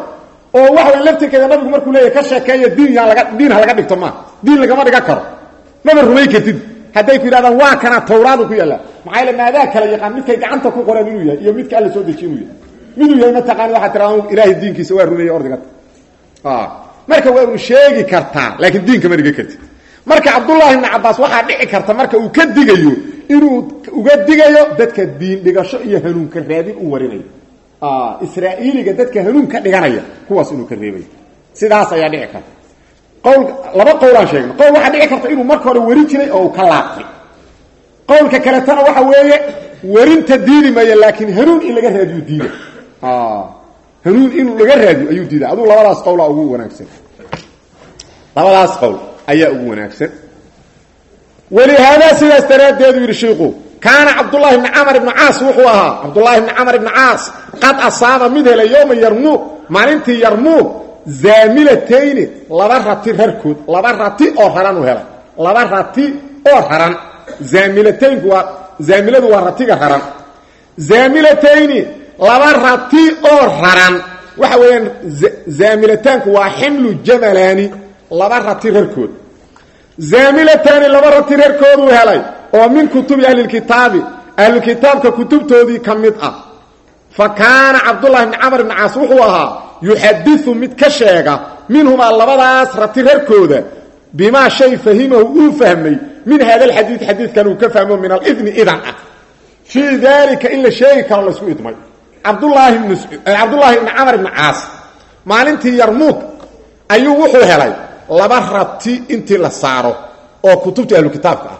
Speaker 1: Oo waxa way laftirkeeda nabigu markuu leeyahy ka sheekeeya diin yaan laga diin ha laga dhigto maa diin lagama dhigan karo. Maba rumay kartid. Hadday ku yidhahdaan waa kana tawraadu ku yaalla. Maxaa yaele maadaa kala yaqaan midkay gacanta ku qoreen inuu yahay iyo midka alla soo dejiy inuu yahay. Miduu yahay mataqaani waxaa tiraa ilaahay diinkiisa waa rumeeyey ordigata marka waa unu sheegi kartaa laakiin diinka ma dhigan kartid. Marka cabdullaahi ibni cabaas waxaa dhici karta marka uu ka digayo inuu uga digayo dadka diin dhigasho iyo hanuunka raadin u warinayo israa'iiliga dadka hanuun ka dhiganaya kuwaas inuu ka reebayo sidaas ayaa dhici karta. Qowl laba qowlaan sheegna qowl waxaa dhici karta inuu marka hore weri jiray oo ka laabtay. Qowlka kaletana waxa weeye werinta diidi maya laakiin hanuun in laga raadiyo diida. Hanuun in laga raadiyo ayuu diida. Aduu labadaas qowlaa ugu wanaagsan. Labadaas qowl ayaa ugu wanaagsan walihaadaa sidaas daraaddeedu yidhi shiiku kaana cabdullahi ibni camar ibni caas wuxuu ahaa cabdullaahi ibni camar ibni caas qad asaaba mid helay yowma yarmuuq maalintii yarmuuq zaamilatayni laba rati rarkood laba rati oo raran u helay laba rati oo raran zaamilataynku waa zaamiladu waa ratiga raran zaamilatayni laba rati oo raran waxa weeyaan zaamilataanku waa ximlu jamalaani laba rati rarkood zaamilataani laba rati rarkooduu helay oo min kutubi ahlilkitaabi ahlulkitaabka kutubtoodii ka mid ah. Fa kaana cabdullahi bni camar ibni caas wuxuu ahaa yuxadiu mid ka sheega minhumaa labadaas rati rarkooda bimaa shay fahimahu uu fahmay min hada alxadiid xadiidkan uu ka fahmo min alidni idan ah. Fii daalika in la sheegi karo laysku idmay. Cabdulaahi cabdullaahi ibni camar ibni caas maalintii yarmuug ayuu wuxuu helay laba rabti intii la saaro oo kutubta ahlukitaabka ah.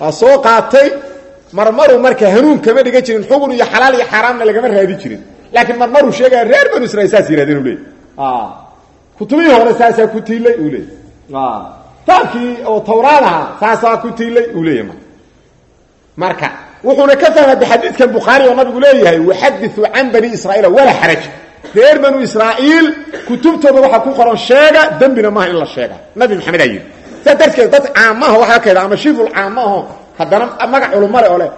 Speaker 1: Waa soo qaatay marmaruu marka hanuun kama dhigan jirin xugun iyo xalaal iyo xaaraamna lagama raadi jirin. Laakiin marmaruu sheegaya reer banu israiil saas yirahdeen u leey kutubihii hore saasaa ku tiilay uu leey taabkii oo tawraad ahaa saasaa ku tiilay uu leeyahy marka. Wuxuuna ka fahmada xadiidkan bukhaari oo nabigu leeyahay waxadiu can bani israiil walaa xaraj reer banu israa'iil kutubtooda waxaa ku qoran sheega dembina maaha in sheega. Nabi maxamed aa yidhi. Saa darteed dad caamaha waxaa ka ama shibul caamaho haddana magac culumale oo leh.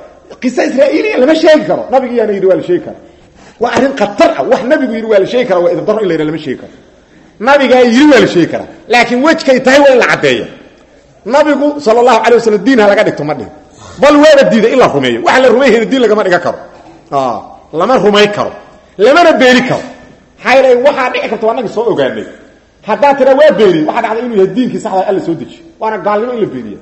Speaker 1: Qisa israa'iiliya lama sheegi karo. Nabigiyaana yidhi waa la sheegi kara waa ah. Wax nabigu yidhi waa la sheegi kara waa idabdaro lama sheegi karo. Nabigaa yidhi waa la sheegi karaa tahay waa in la caddeeya. Nabigu sala allahu calay wasalam dhigto ma dhihin. Bal waaba diiday in la rumeeyo. La rumayhayna diin lagama dhigan karo. Lama rumay karo. Lamana beeli karo maxaa waxaa dhici karta waa nagi soo ogaanay. Haddaad tiraa waa beeniye waxaa dhacday inuu yahay diinkii saxda alla soo dejiyo waana gaalnimo in la beeniya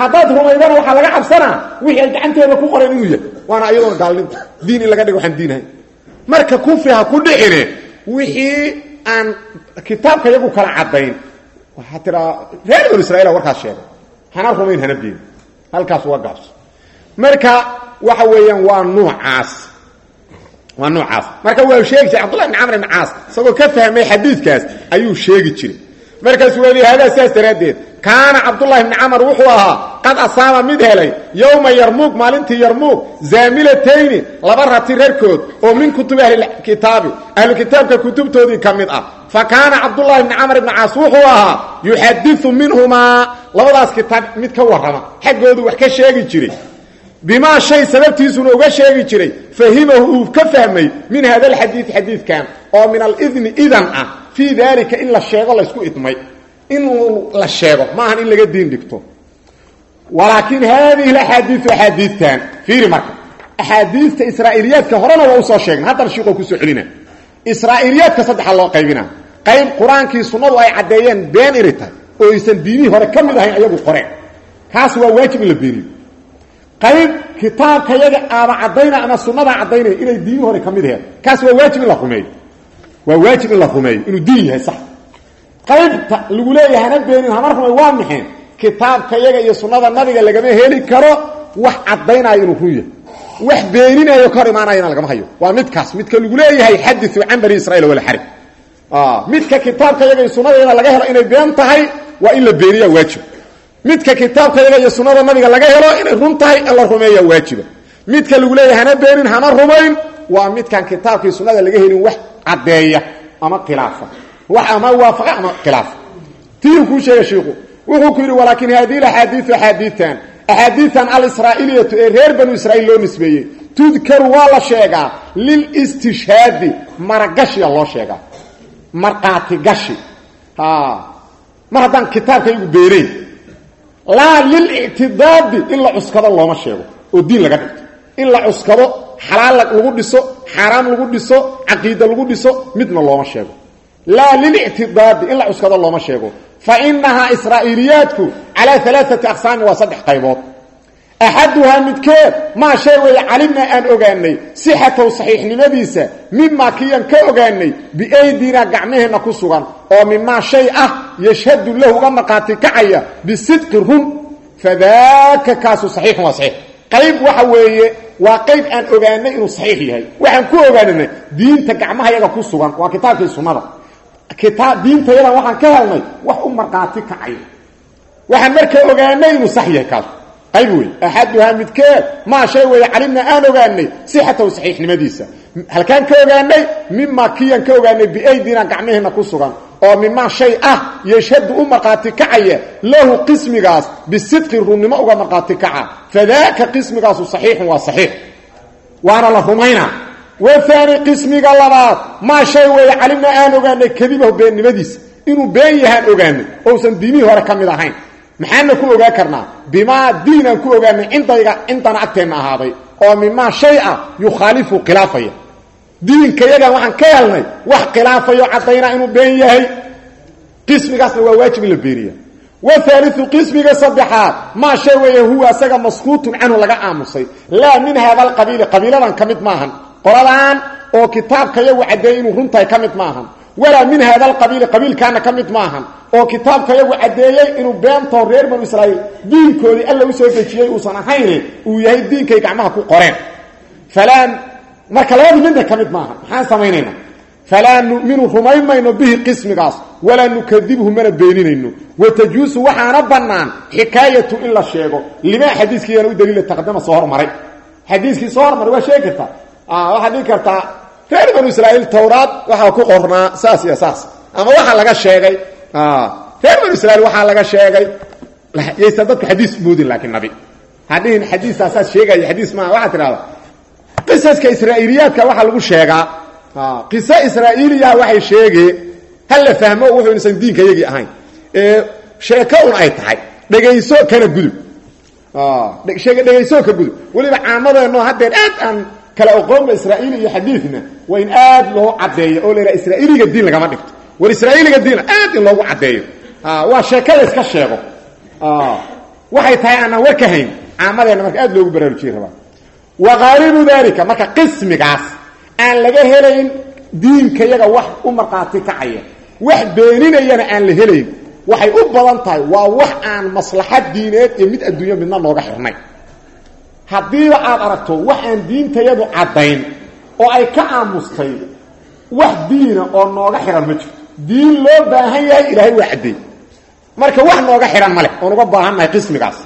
Speaker 1: haddaad rumaydana waxaa laga cabsanaa wixii ay gacanteeda ku qoreen inuu yahay. Waana iyadoona gaalnimo. Diin in laga dhigo waxaan diin ahayn marka kufri ha ku dhicine wixii aan kitaabka iyagu kala caddayn waxaa tiraa reer banu israiila warkaas sheegay. Hana rumayn hana beeni halkaas uga gaabso. Marka waxa weeyaan waa nuucaas waa nuucaas marka waa sheegi jiray cabdullahi bn camr ibn caas isagoo ka fahmay xadiidkaas ayuu sheegi jiray. Markaasuu weli haadaa sidaas daraaddeed kaana cabdullahi bni camar wuxuu ahaa qad asaaba mid helay yowma yarmuug maalintii yarmuug zaamilatayni laba rati rarkood oo min kutubi ahlilkitaabi ahlukitaabka kutubtoodii ka mid ah. Fa kaana cabdullahi bni camr ibni caas wuxuu ahaa yuxadiu minhumaa labadaas kitaab mid ka warrama xaggoodu wax ka sheegi jiray bimaa shay sababtiisuna uga sheegi jiray fahimahu uu ka fahmay min hada alxadiid xadiidkan oo min alidni idan ah fii daalika in la sheego laysku idmay in la sheego maahan in laga diin dhigto walaakin haadihi axaadiiu axaadiitan fiiri marka axaadiista israa'iiliyaadka horena waa u soo sheegna haddana shiiqoo ku soo celina israa'iiliyaadka saddexa loo qaybina qayb qur'aankii sunnadu ay caddeeyeen been inay tahay oo aysan diinihii hore ka mid ahayn ayagu qoreen kaas waa waajib in la beeniyo qayb kitaabka yaga aaba caddayna ama sunnadaa caddaynaya inay diinihii hore ka mid ahayn kaas waa waajib in la rumeeyo waa waajib la rumeeyo inuu diin yahay sax. Qaybta lagu leeyahay hana beenin hama rumay waa maxeen kitaabka yaga iyo sunnada nabiga lagama heli karo wax caddaynaayo inuu run yahay wax beeninayo ka hor imaanayana lagama hayo. Waa midkaas midka lagu leeyahay xadiu can bani israiil wala xarib. Midka kitaabka yaga iyo sunnadeeda laga helo inay been waa in la beeniya waajib midka kitaabka yaga iyo sunnada nabiga laga helo inay run tahay in la rumeeya waajiba midka lagu leeyahay hana beenin hana rumayn waa midkaan kitaabkii sunnada laga helin wax caddeeya ama khilaafa. Wax ama waafaqa ama khilaafa. Tii kuu sheegay shiiku wuxuu ku yidhi walaakin haadihi axaadiiu axaadiitan axaadiitan alisraa'iliyatu ee reer banu israiil loo nisbeeyey tudkaru waa la sheegaa lilistishhaadi maragashiya loo sheegaa. Markhaati gashi. Mar haddaan kitaabkaygu beenayn laa lilictidaadi in la cuskado looma sheego oo diin laga dhigto. In la cuskado xalaal lagu dhiso xaaraam lagu dhiso caqiida lagu dhiso midna looma sheego. Laa lilictidaadi in la cuskado looma sheego. Fa inahaa israa'iiliyaadku calaa alaaati aqsaami waa saddex qaybood axaduhaa midkeed maa shay weeye calimnaa aan ogaanay sixatow saxiixnimadiisa mimaa kiyaan ka ogaanay biaydinaa gacmaheenna ku sugan oo mimaa shay ah yashhadu lahu uga markhaati kacaya bisidqi run fadaaka kaasu saxiixun waa saxiix qayb waxa weeye waa qayb aan ogaanay inuu saxiix yahay waxaan ku ogaanana diinta gacmaha yaga ku sugan waa kitaabkii sunnada kitaab diintayadan waxaan ka helnay wax u markhaati kacaya waxaan markaa ogaanay inuu sax qayb wey axaduhaa midkeed maa shay weeye calimna aan ogaanay sixatahu saxiixnimadiisa. Halkaan ka ogaanay mimaa kiyaan ka ogaanay biaydina gacmaheenna ku sugan oo mimaa shay ah yashhadu u markhaati kacaya lahu qismigaas bisidqi runnimo uga markhaati kaca. Fadaaka qismigaasu saxiixun waa saxiix. Waana la rumaynaa waani qismiga labaad maa shay weeye calimna aan ogaanay kadibahu beennimadiisa inuu been yahaan ogaanay ousan diimihii hore ka mid ahayn maxaana ku ogaan karnaa? Bimaa diinaan ku ogaanay cindayga cindana agteenna ahaaday. Oo mimaa shay ah yukhaalifu khilaafaya. Diinkayagan waxaan ka helnay wax khilaafayo caddaynaa inuu been yahay. Qismigaasna waa waajib in la beeniya wahaaliu qismiga saddexaad maa shay weeye huwa asaga maskuutun canhu laga aamusay. Laa min haada alqabiili qabiiladan ka mid maahan. Qoladan oo kitaabka yagu caddeeyey inuu runtahay ka mid maahan walaa min haada alqabiili qabiilkaana ka mid maahan oo kitaabka yagu caddeeyey inuu beentoo reer banu israa'iil diinkoodii alla u soo dejiyey uusan ahayne uu yahay diinkay gacmaha ku qoreen. Falaa marka labadii midna ka mid maaha maxaan samaynaynaa? Falaa nu'minu rumayn mayno bihi qismigaas walaa nukadibhu mana beeninayno. Watajuusu waxaana bannaan xikaayatu in la sheego limaa xadiiskiiyana u daliila taqdama soo hormaray. Xadiiskii soo hormaray waa sheegi kartaa waxaad dhigi kartaa reer banu israa'iil towraad waxaa ku qornaa saas iyo saas. Ama waxaa laga sheegay reer banu israiil waxaa laga sheegay yaysan dadka xadiis moodin laakiin nabi. Hadhihin xadiistaasaad sheegaya xadiis maaha waxaa tidhahda qisaska israa'iiliyaadka waxaa lagu sheegaa qiso israa'iiliyaha waxay sheegeen ha la fahmo wuxuu insan diinka ahayn. Ee sheeko ay tahay dhegayso kana gudub. Dhegayso ka gudub. Weliba caamadeenno haddeer aad aan kala oqoonba israa'iili iyo xadiidna waa in aad loo caddeeyo oo la yidhaha israa'iiliga diin lagama dhigto. War israa'iiliga diin aad in loogu caddeeyo. Waa sheeko la yska sheego waxay tahay aanaan war ka hayn caamadeenna marka aad loogu baraarujiyey rabaa. Wa qaalibu daalika marka qismigaas aan laga helayn diinkayaga wax u markhaati kacaya wax beeninayana aan la helayn waxay u badan tahay waa wax aan maslaxad diineed iyo mid adduunyo midna nooga xirnay haddiiba aad aragto wax aan diintayadu caddayn oo ay ka aamustay wax diina oo nooga xihan ma jirto. Diin loo baahan yahay ilaahay waa caddeey marka wax nooga xihan ma leh oon uga baahannahay qismigaas.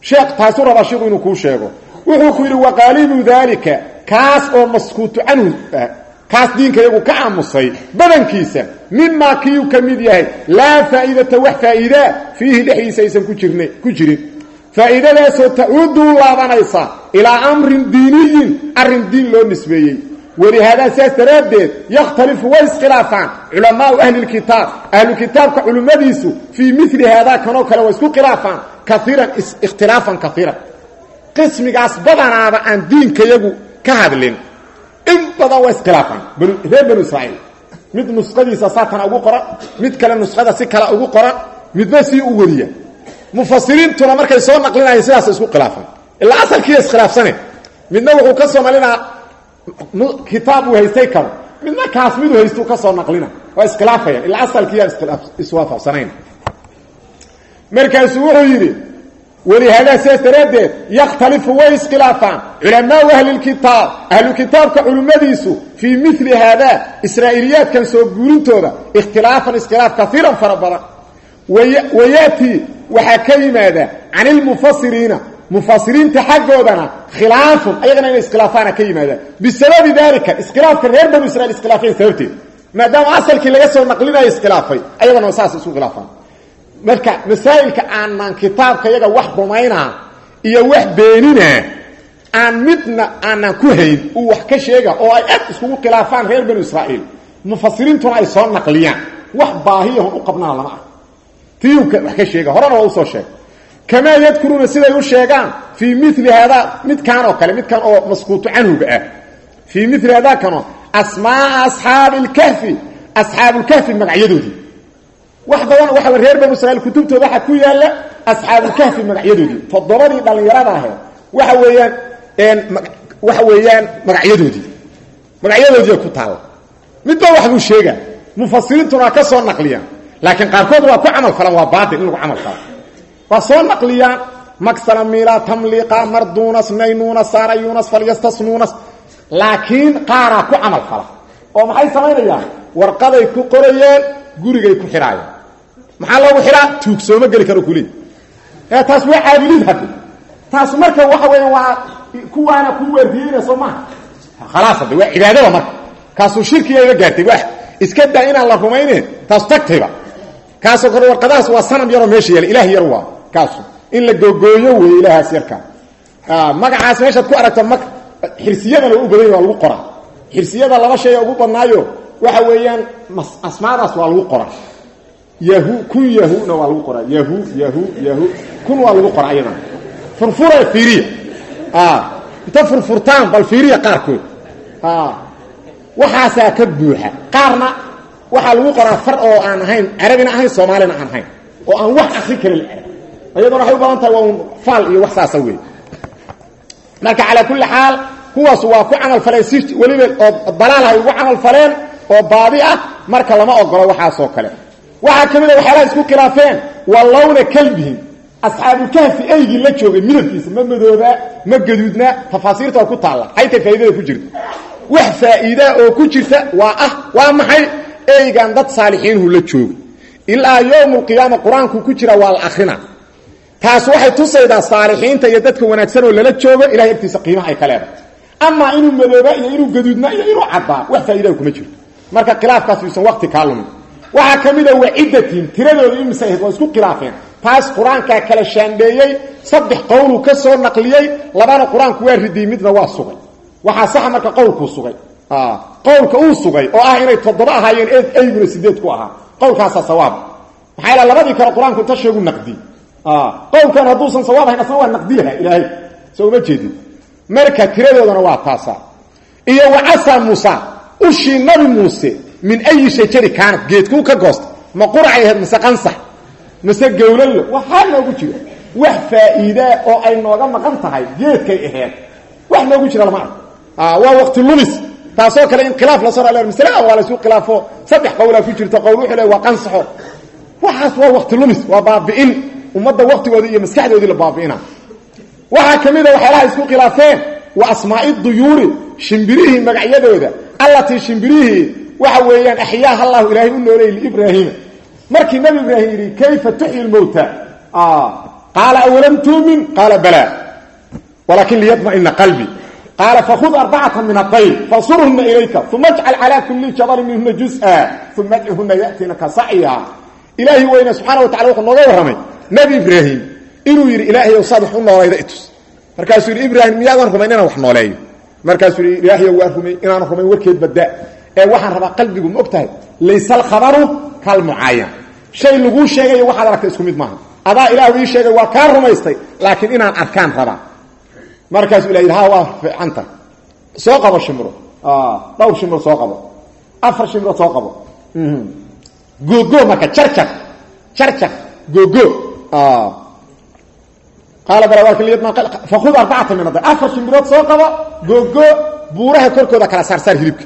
Speaker 1: Sheekh taasuu rabaa inuu kuu sheego wuxuu ku yidhi waqaalibu daalika kaas oo maskuutu canhu kaas diinkayagu ka aamusay badankiisa mimaa kiyuu ka mid yahay laa faa'iidata wax faa'iidaa fiihi dhexdiisa aysan ku jirn ku jirin faa'iidadaasoo tacuudu laabanaysa ilaa amrin diiniyin arrin diin loo nisbeeyey. Walihaadaa sidaas daraaddeed yakhtalifu way iskhilaafaan culamaau ahlilkitaab ahlu kitaabka culimmadiisu fii mili haadaa kanoo kale way isku khilaafaan kaiiran ikhtilaafan kaiiran qismigaas badanaaba aan diinkayagu ka hadlin. In badan waa iskhilaafaan. Reer banu israa'iil. Mid nusqadiisa saatana ugu qoran mid kale nusqada si kale ugu qoran midba sii u wariya mufasiriintuna markay soo naqlinayeen sidaas isku khilaafan ilaa asalkiiya iskhilaafsane midna wuxuu ka soo naqlinaa kitaab uu haystay karo. Midna kaas miduu haystuu ka soo naqlina. Waa iskhilaafaya ilaa asalkiiyaa iswaafaqsanayn. Markaasuu wuxuu yidhi walihaadaa sidaas daraaddeed yakhtalifu way iskhilaafaan. Culamaau ahlilkitaab ahlu kitaabka culimmadiisu fii mili haadaa israa'iiliyaadkan soo guurintooda ikhtilaafan iskhilaaf kaiiran fara badan. Wayatii waxaa ka yimaada can ilmufasiriina mufasiriinta xaggoodana khilaafun ayagana inay iskhilaafaana ka yimaadaan. Bisababi daalika iskhilaafka reer banu israiil iskhilaafeen sababteed. Maadaama asalkii laga soo naqlinayo iskhilaafay ayagana saas isu khilaafaan. Marka masaa'ilka aanan kitaabka yaga wax rumaynaa iyo wax beeninaa aan midna aanan ku hayn uu wax ka sheega oo ay aad iskugu khilaafaan reer banu israa'iil. Mufasiriintuna ay soo naqliyaan. Wax baahiyahon u qabnaa lama ah tiyuka wax ka sheega horena waa u soo sheegay. Kamaa yadkuruuna siday u sheegaan fii mili haadaa midkaan oo kale midkan oo maskuutu canhuga ah. Fii mili haadaa kanoo asmaaa asxaabi lkahfi asxaabulkahfi magacyadoodii. Wax badan waxa reer banu israiil kutubtooda waxaa ku yaalla asxaabulkahfi magacyadoodii. Toddobadii dhallinyarada ahe waxa weeyaan waxa weeyaan magacyadoodii. Magacyadoodii ku taalla midba wax buu sheegaa. Mufasiriintuna ka soo naqliyaan laakiin qaarkood waa ku camal falan waa baatil in lagu camal falo soo naqliyaan magsala miila tamliiqa marduunas naynuunas saarayuunas falyastasnuunas. Laakiin qaaraa ku camal fala. Oo maxay samaynayaan warqaday ku qorayeen gurigay ku xidhaayaan maxaa loogu xidhaa? Tuug sooma karo kuleey ee taas waa caabiliid hadde taas marka waxa weeyaan waa ku weerdiyeynaya soo maaha. Khalaas hadde waa cibaadada marka. Kaasuu shirkigayga gaartay waa iska daa inaan la rumayne taas tagtayba kaasoo kale warqadahaas waa sanam yaroo meesha yaalla ilaah yar waa. Kaasu. In la googooyo weeye ilaahaas yarkaa magacaas meeshaad ku aragta ma xirsiyadana waa u badan waa lagu qoraa xirsiyada laba shay ugu badnaayo waxa weeyaan asmaadaas waa lagu qoraa yahu kun yahuna waa lagu qoraa yahu yahu yahu kun waa lagu qoraa iyadana furfura fiiriya. Inta furfurtaan bal fiiriya qaarkood. Waxaasaa ka buuxa. Qaarna waxaa lagu qoraa far oo aan ahayn carabina ahayn soomaalina aan ahayn oo aan wax akri karin arab iyadona waxay u badan tahay waa un faal iyo wax saasa wey marka calaa kulli xaal kuwaas waa ku camal faleen si weliba oo dalaalahay ugu camal faleen oo baadi ah marka lama ogolo waxaasoo kale. Waxaa ka mid a waxyaalaha isku khilaafeen waa lawna kalbihim. Asxaabulkahfi eygii la joogay midabkiisa ma madoobaa ma gaduudnaa tafaasiirta oo ku taalla. Haytay faa'iidada ku jirta. Wax faa'iidaa oo ku jirta waa ah waa maxay eygan dad saalixiinhu la joogo ilaa yowmulqiyaama qur'aanku ku jira waa la taas waxay tusaydaa saalixiinta iyo dadka wanaagsan oo lala joogo ilahay agtiisa qiimaha ay ka leedahay. Amaa inuu madoobaa iyo inuu gaduudnaa iyo inuu caddaa wax faa'idaa kuma jirto. Marka khilaafkaas uusan waqti kaa lumin. Waxaa ka mid a waciddatiin tiradooda imise waa isku khilaafeen. Taas qur'aankaa kala shaandheeyey saddex qowluu ka soo naqliyey labana qur'aanku waa ridiyey midna waa sugay. Waxaa saxa marka qowlkuu sugay qowlka uu sugay oo ah inay toddoba ahaayeen eyguna sideed ku ahaa. Qowlkaasaa sawaab. Maxaa yaele labadii kale qur'aanku inta sheegu naqdi. Qowlkan hadduusan sawaab ahayn asna waa naqdi lahaa ilaahay. Soo uma jeedin. Marka tiradoodana waa taasa iyo wacasa muusa ushii nabi muuse min ayi shajari kaanad geedkuu ka goosta ma quracay ahayd mase qansax mase gowlallo waxaa noogu jira wax faa'iidaa oo ay nooga maqan tahay geedkay ahayd wax noogu jira lama arko. Waa waqti lumis taasoo kale in khilaaf la soo raa masalada waa laysu khilaafo. Saddex qowlaa ku jirto qowl wuxuu le waa qansaxo. Waxaas waa waqti lumis waa baabi'in. Ummadda waqtigoodii iyo maskaxdoodii la baabi'ina. Waxaa ka mid a waxyaalaha isku khilaafeen wa asmaa'i duyuuri shimbirihii magacyadooda. Allatii shimbirihii waxa weeyaan axyaaha allahu ilaahay u nooleeyey liibraahiima markii nabi ibraahim yidhi kayfa tuxyi lmowta qaala awalam tuumin qaala balaa walakin liyadma'ina qalbi qaala fakhud arbacata min aطayr fasurhuna ilayka uma ajcal calaa kuli jabalin minhuna juz'a uma adcihuna ya'tinaka sacya ilaahi weyne subxaana wa tacala wuxuu nooga warramay nebi ibraahim inuu yidhi ilaahay ow saad wax u noolayda itus markaasuu yidhi ibraahim miyaadan rumayn inaan wax nooleeyo markaasuu yidhi ilaahiyo waa rumay inaanu rumayn warkeed badaa ee waxaan rabaa qalbigu ma og tahay layse alkhabaru kalmucaayan shay laguu sheegayo waxaad aragtay isku mid maaha adaa ilaahu ii sheegay waa kaa rumaystay laakiin inaan arkaan rabaa markaasuu ilah yidhi ha waa fiicanta. Soo qabo shimro. Dhowr shimro soo qabo. Afar shimro soo qabo. Gogo marka jarjar jarjar gogo. Qaala balawaalkfakud arbacata min ada afar shimbirood soo qabo gogo buuraha korkooda kala saarsaar hilibka.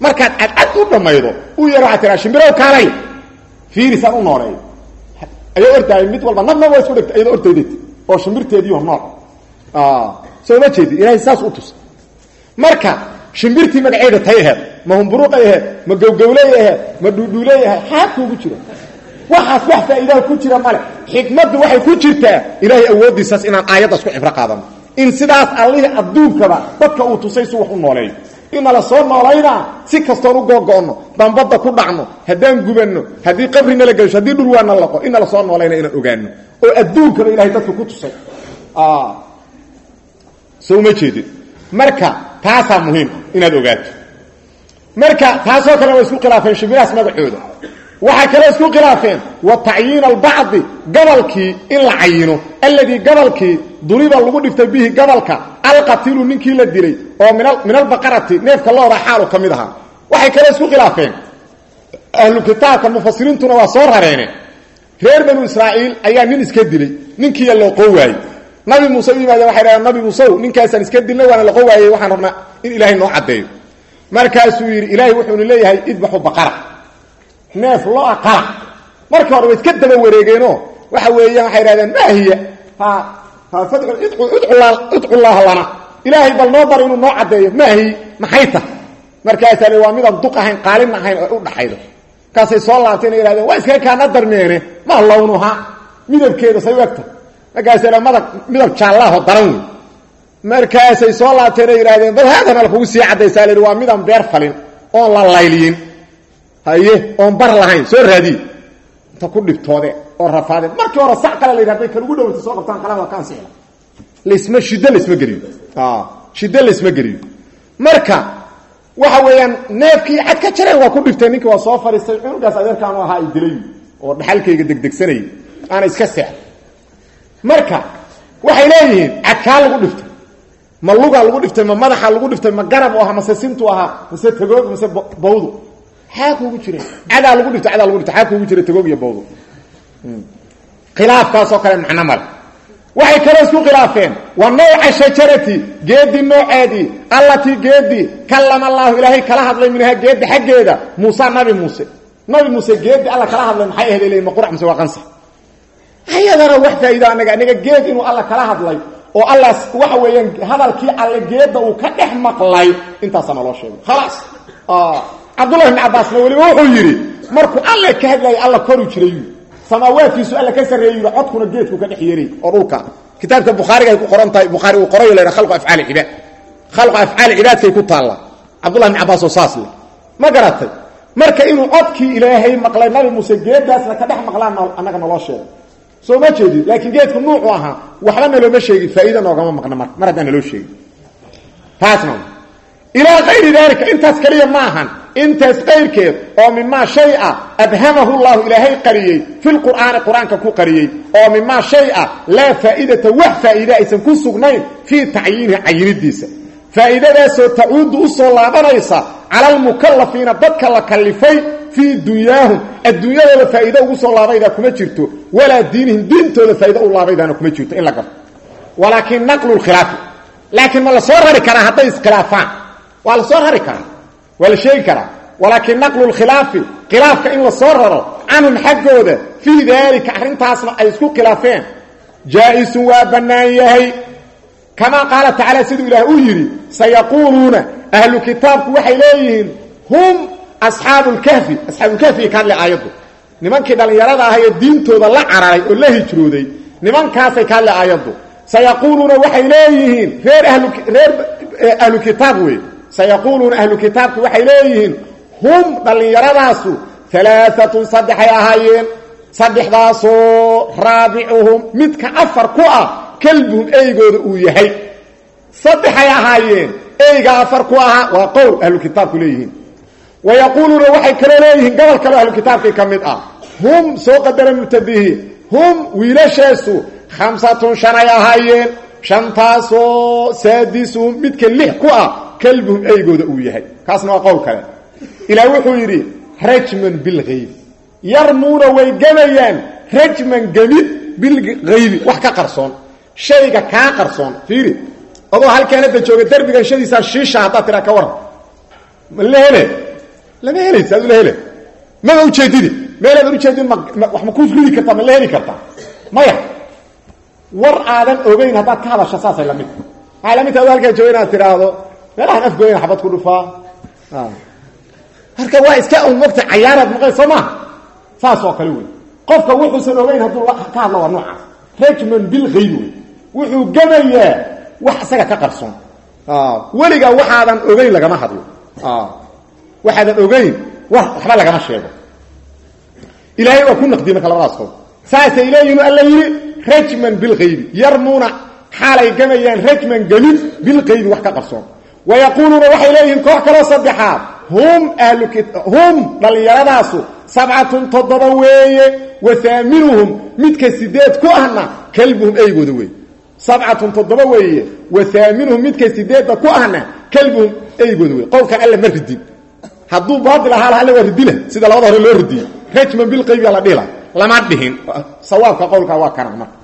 Speaker 1: Markaad cadcad u dhammaydo u yar waxaa tiraa shimbirow kaalay. Fiirisaan u nooleeyo. Ayao ortahay mid walba nabna waa isku dhegta iyadoo ortaydet oo shimbirteediiyo nool soo ma jeedi ilaahay saas u tus marka shimbirtii magaceeda tay aheed ma humburuqay aheed ma gowgowley aheed ma dhuudhuuley aheed xaad kuugu jira. Waxaas wax faa'iidaha ku jira male xikmaddu waxay ku jirtaa ilaahay awooddiisaas inaan aayaddaas ku cibro qaadano in sidaas allihii adduunkaba dadka uu tusay si wax u nooleeyo inala soo noolaynaa si kastoon u googo'no dambadda ku dhacno haddaan gubanno haddii qabrinala gelsho haddii dhurwaana laqo inala soo noolayna inaan ogaano oo adduunkaba ilahay dadka ku tusay soo uma jeedin. Marka taasaa muhiim inaad ogaato marka taasoo kale waa isku khilaafeen shibirahaas magacooda. Waxay kaloo isku khilaafeen wa tacyiin albacdi gabalkii in la cayino. Alladii gabalkii duriba lagu dhiftay bihi gabalka alqatilu ninkii la dilay oo min albaqarati neefka looda xaalu ka mid ahaa. Waxay kaloo isku khilaafeen. Ahlu kitaabka mufasiriintuna waa soo rareene. Reer banu israa'iil ayaa nin iska dilay ninkiiya waayey nabi muuse u yimaadeen waxay dhahdeen nabi muusew ninkaasaan iska dilnay waana laqo waayey waxaan rabnaa in ilaahay noo caddeeyo. Markaasuu yidhi ilaahay wuxuuna leeyahay idbaxu baqara neef lo'a qala markii hore iska daba wareegeenoo waxa weeyaan waxay dhahdeen maa hiya? Idcu llaaha lana. Ilaahay bal noo bar inuu noo caddeeyo. Maa hiy maxay tahay markaasaa waa midaan duq ahayn qaalina ahayn oo u dhaxaydo. Markaasay soo laabteen yidhahdeen waa iskaga kaana darmeene maa lawnuha midabkeeda say u egta markaasa madag midab jaallaho daran wey markaasay soo laabteen yidhahdeen bal haadana lakugu sii caddaysaa? Lahi waa midaan beer falin oon la layliyin. Haye oon bar lahayn soo raadiye inta ku dhibtoode oo rafaadeen markii hore sac kale la yidhi haday dhawanta soo qabtaan qalada waa ka ansixila lasma shiddo lasma geliyo shiddo lasma geliyo marka waxa weeyaan neefkii cad ka jareen waa ku dhifteen ninkii waa soo fadhiistay cunugaas adeerkaanu ahaa ay dilay oo dhaxalkayga degdegsanayay aana iska seex marka waxay leeyihiin cadkaa lagu dhiftay ma lugaa lagu dhiftay ma madaxa lagu dhiftay ma garab u ahaa mase sintu ahaa mase tagoog mase bawdu xaa kuugu jira cadaa lagu dhifto cadaa lagu dhifto. Xaa kuugu jira tagoog iyo bawdu khilaafkaasoo kale macno male. Waxay kaloo isku khilaafeen. Wa nawca shajarati geedi nooceedii allatii geedii kallama allaahu ilaahay kala hadlay minhaa geedi xaggeeda muuse nabi muuse. Nabi muuse geedi alla kala hadlay maxay ahayd leeyiin ma qurac mise waa qansax ayadana wax faa'iido anaga anaga geed inuu alla kala hadlay oo alla waxa weeyaan hadalkii alle geedda uu ka dhex maqlay intaasaa naloo sheegay. Khalaas. Cabdullahi ibn cabbaasna weliba wuxuu yidhi markuu alle ka hadlayay alla koru jiray. Samaawaadkiisu alla ka sarreeyey yidhi codkuna geedku ka dhex yeeray oo dhulka. Kitaabka bukhaariga ay ku qoran tahay bukhaari uu qorayo laydha khalqu afcaali cibaad. Khalqu afcaali cibaadkay ku taalla. Cabdullahi ibn cabbaas oo saas leh ma garatay marka inuu codkii ilaahay maqlay nabi muuse geeddaasna ka dhex maqlaan annaga naloo soo ma jeedid laakiin geedku nuucu ahaa waxba nalooma sheegin faa'iida noogama maqna mar mar haddaan naloo sheegin. Taasna ilaa kayri daalika intaas keliya ma ahan intaas qayrkeed oo mimaa shay ah abhamahu llahu ilaahay qariyey filqur'aani qur'aanka ku qariyey oo mimaa shay ah laa faa'iidata wax faa'iide aysan ku sugnayn fii tacyiinihi cayinidiisa faa'iidadaasoo tacuudu u soo laabanaysa cala almukallafiina dadka la kallifay fii dunyaahum adduunyadooda faa'iide ugu soo laabaydaa kuma jirto walaa diinihim diintooda faa'iide u laabaydaana kuma jirto in la garto walaakin naqlu lkhilaafi laakiin ma la soo rari karaa hadday iskhilaafaan. Waa la soo rari karaa waa la sheegi karaa. Walaakin naqlu lkhilaafi khilaafka in la soo raro canhum xaggooda fii daalika arrintaasna ay isku khilaafeen. Jaa-isun waa bannaan yahay kamaa qaala tacaala siduu ilaah uu yidhi sayaquuluuna ahlu kitaabku waxay leeyihiin hum asxaabu lkahfi asxaabulkahfiga ka hadla aayaddu nimankii dhallinyarada ah ee diintooda la cararay oo la hijrooday nimankaasay ka hadla aayaddu sayaquuluuna waxay leeyihiin reer ahlureer ahlu kitaab wey sayaquuluuna ahlu kitaabki waxay leeyihiin hum dhallinyaradaasu alaaatun saddexay ahaayeen saddexdaasoo raabicuhum midka afar ku ah kalbuhum eygooda uu yahay. Saddexay ahaayeen eyga afar ku ahaa waa qowl ahlukitaabku leeyihiin. Wa yaquuluuna waxay kaloo leeyihiin gobol kaleo ahlukitaabkii ka mid ah. Hum soo qadara mubtadihiin hum wiilashaasu khamsatun shanay ahaayeen. Shantaasoo saadisuhum midka lix ku ah kalbuhum eygooda uu yahay. Kaasna waa qowl kale. Ilaah wuxuu yidhi rajman bilhayb yarmuuna way gemayaan rajman gemid bilhaybi wax ka qarsoon shayga kaa qarsoon fiiri. Adoo halkaanada jooga derbigan shadiisaa shiisha haddaad tiraa ka waran. Ma la hele? Lama helaysa adu la hele. Maba ujeedidi meelaad ujeedin wax ma ku ridi kartaa ma la heli kartaa? Maya war aadan ogeyn haddaad ka hadasha saasay la mid waxay la mid tahay ado halkaan jooga inaad tidhaahdo meelahaan afgooyan xabad ku dhufaa. Marka waa iska un mogta cayaaraad maqay soo maa saas oo kale wey qofka wuxuusan ogeyn hadduu ka hadlo waa noocaas. Rajman bilhaybi wey wuxuu gemayaa wax isaga ka qarsoon. Weligaa waxaadan ogeyn lagama hadlo. Waxaadan ogeyn waxba lagama sheego. Ilaahay waa ku naqdiyey marka labadaas qowl saasay leeyihiin alla yidhi rajman bilhaybi yarmuuna xaalay gemayaan rajman gemid bilhaybi wax ka qarsoon. Wa yaquuluuna waxay leeyihiin koox kaloo saddexaad hum ahluhum dhallinyaradaasu sabcatun toddoba weeye wa haaminuhum midka sideed ku ahna kalbuhum eygooda weeye sabcatun toddoba weeye wa haaminuhum midka sideedda ku ahna kalbuhum eygooda weye qowlkan alla ma ridin hadduu baail ahaa laha alla waa ridila sida labada hore loo ridiyey rajman bilqaybiya la dhila lama dhihin. Sawaabka qowlkaa waa kana marka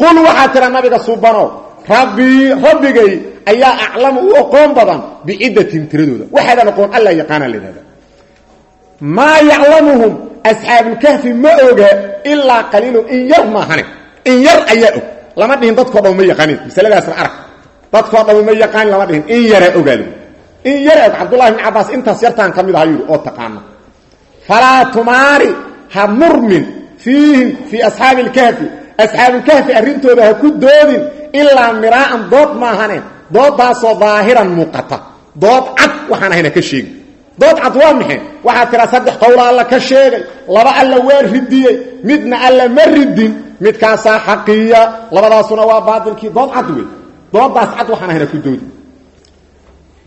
Speaker 1: qul waxaa tira nabiga subano rabbii rabbigay ayaa aclamu u oqoon badan biciddatin tiradooda. Waxaadan oqoon alla yaqaana la yidhahda maa yaclamuhum lama dhihin dadkao dhan ma yaqaanin masaladaasna arag. Dadkoo dhan ma yaqaanin lama dhihin. In yaraa ogaali in yara og cabdullahi bn cabaas intaas yartaan ka mid aha yidhi oo taqaana falaa tumaari ha murmin fiihim fii asxaabi ilkahfi asxaabulkahfi arrintooda ha ku doodin ilaa miraa'an dood maahane dooddaasoo daahiran muuqata. Dood cad waxaan ahayna ka sheegi dood cad waa maxay saddex qowla alla ka sheegay laba alla waa ridiyey midna alla ma ridin midkaasaa xaqiya labadaasuna waa baatilkii dood cad wey dooddaas cad waxaan ahayna ku doodin.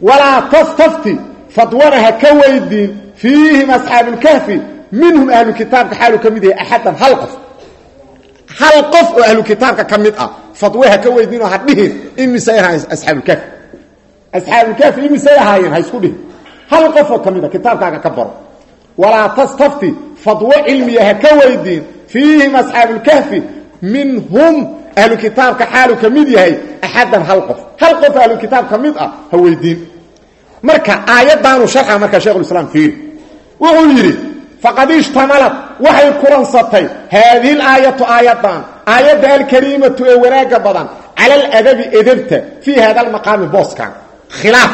Speaker 1: Walaa tastafti fadwana ha ka weydiin fiihim asxaabulkahfi minhum ahlu kitaabka xaalu ka mid yahay axadan hal qof. Hal qof oo ka mid ah fadwe ha ka weydiinoo ha dhihin imisay ahaayeen asxaabulkahfi asxaabulkahfi imisay ahaayeen hal qofoo ka mid a kitaabkaaga ka baro. Walaa tastafti fadwo cilmiya ha ka weydiin. Fiihim asxaabulkahfi minhum ahlu kitaabka xaalu ka mid yahay axadan hal qof. Hal qof ahlu kitaab ka mid ah ha weydiin. Marka aayaddaanu sharxa markaa shekhulislaam fiiri. Wuxuu yidhi faqad ishtamalad waxay kulansatay haadihi laayatu aayaddan aayadda alkariimatu ee wanaagga badan cala aladabi edebta fii hada almaqaami booskan khilaaf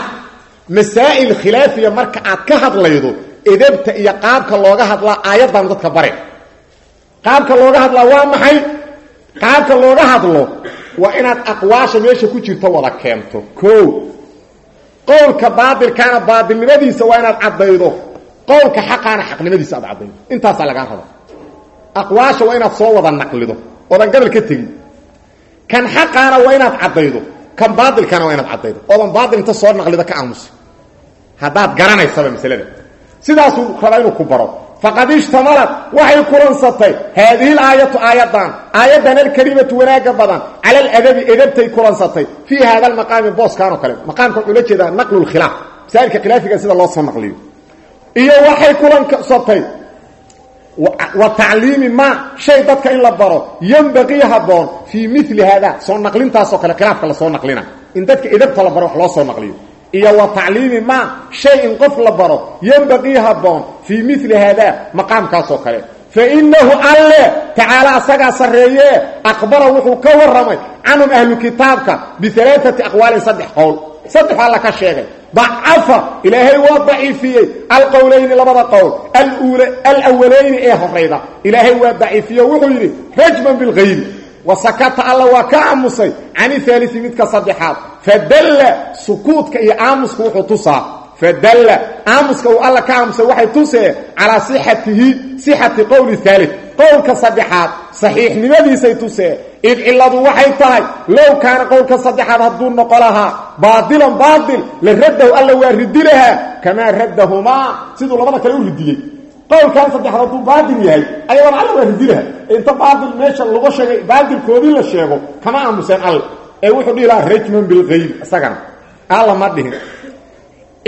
Speaker 1: masaa'il khilaafiya marka aad ka hadlaydo edebta iyo qaabka looga hadlaa aayaddan dadka bare. Qaabka looga hadlaa waa maxay? Qaabka looga hadlo waa inaad aqwaasha meesha ku jirto wada keento. O qowlka baailkaana baailnimadiisa waa inaad caddaydo. Qowlka xaqaana xaqnimadiisa aad caddaydo. Intaasaa lagaa raba aqwaasha waa inaad soo wada naqlido. Oodan gabal ka tegin kan xaqaana waa inaad caddaydo kan baailkaana waa inaad caddaydo. Oodan baail inta soo naqlido ka aamusi. Haddaad garanaysaba masalada sidaasuu rabaa inuu ku baro. Faqad ishtamalad waxay kulansatay. Haadihi laayatu aayaddan. Aayaddan alkarimatu wanaagga badan. Cala aladabi edabtay kulansatay. Fii hada almaqaami booskan oo kale. Maqaamka wuxuu la jeedaa naqlu lkhilaaf masaailka khilaafiga sida loo soo naqliyo. Iyo waxay kulansatay wa tacliimi ma shay dadka in la baro. Yembaqii haboon fii mili haada soo naqlintaasoo kale khilaafka la soo naqlina. In dadka edabta la baro wax loo soo naqliyo. Iyo wa tacliimi ma shay in qof la baro. Yembaqii haboon fii mili haada maqaamkaasoo kale. Fainahu alle tacaala asagaa sarreeye aqbara wuxuu ka warramay canhum ahlu kitaabka bialaaati aqwaalin saddex qowl. Saddex alla sheegay dacafa ilaahay waa daciifiyey alqowlayni labada qowl alawalayni ee horayda ilaahay waa daciifiyo wuxuu yidhi rajman bilhaybi wasakata alla waa ka aamusay can iaalii midka saddexaad fadalla sukuudka iyo aamuska wuxuu tusaa fadalla aamuska uu alla ka aamusay waxay tusee calaa sixatihi sixati qowli aali qowlka saddexaad saxiixnimadiisay tusee id cilladu waxay tahay low kaana qowlka saddexaad hadduu noqo lahaa baadilan baadil la raddahu alla waa ridi lahaa kamaa raddahumaa siduu labada kale u ridiyey. Qowlkan saddexaad hadduu baadil yahay ayadana alla waa ridi lahaa. Inta baadil meesha lagu sheegay baadilkoodii la sheego kama aamuseen alle ee wuxuu dhihi lahaa rajman bilqayb isagana. Alla ma dhihin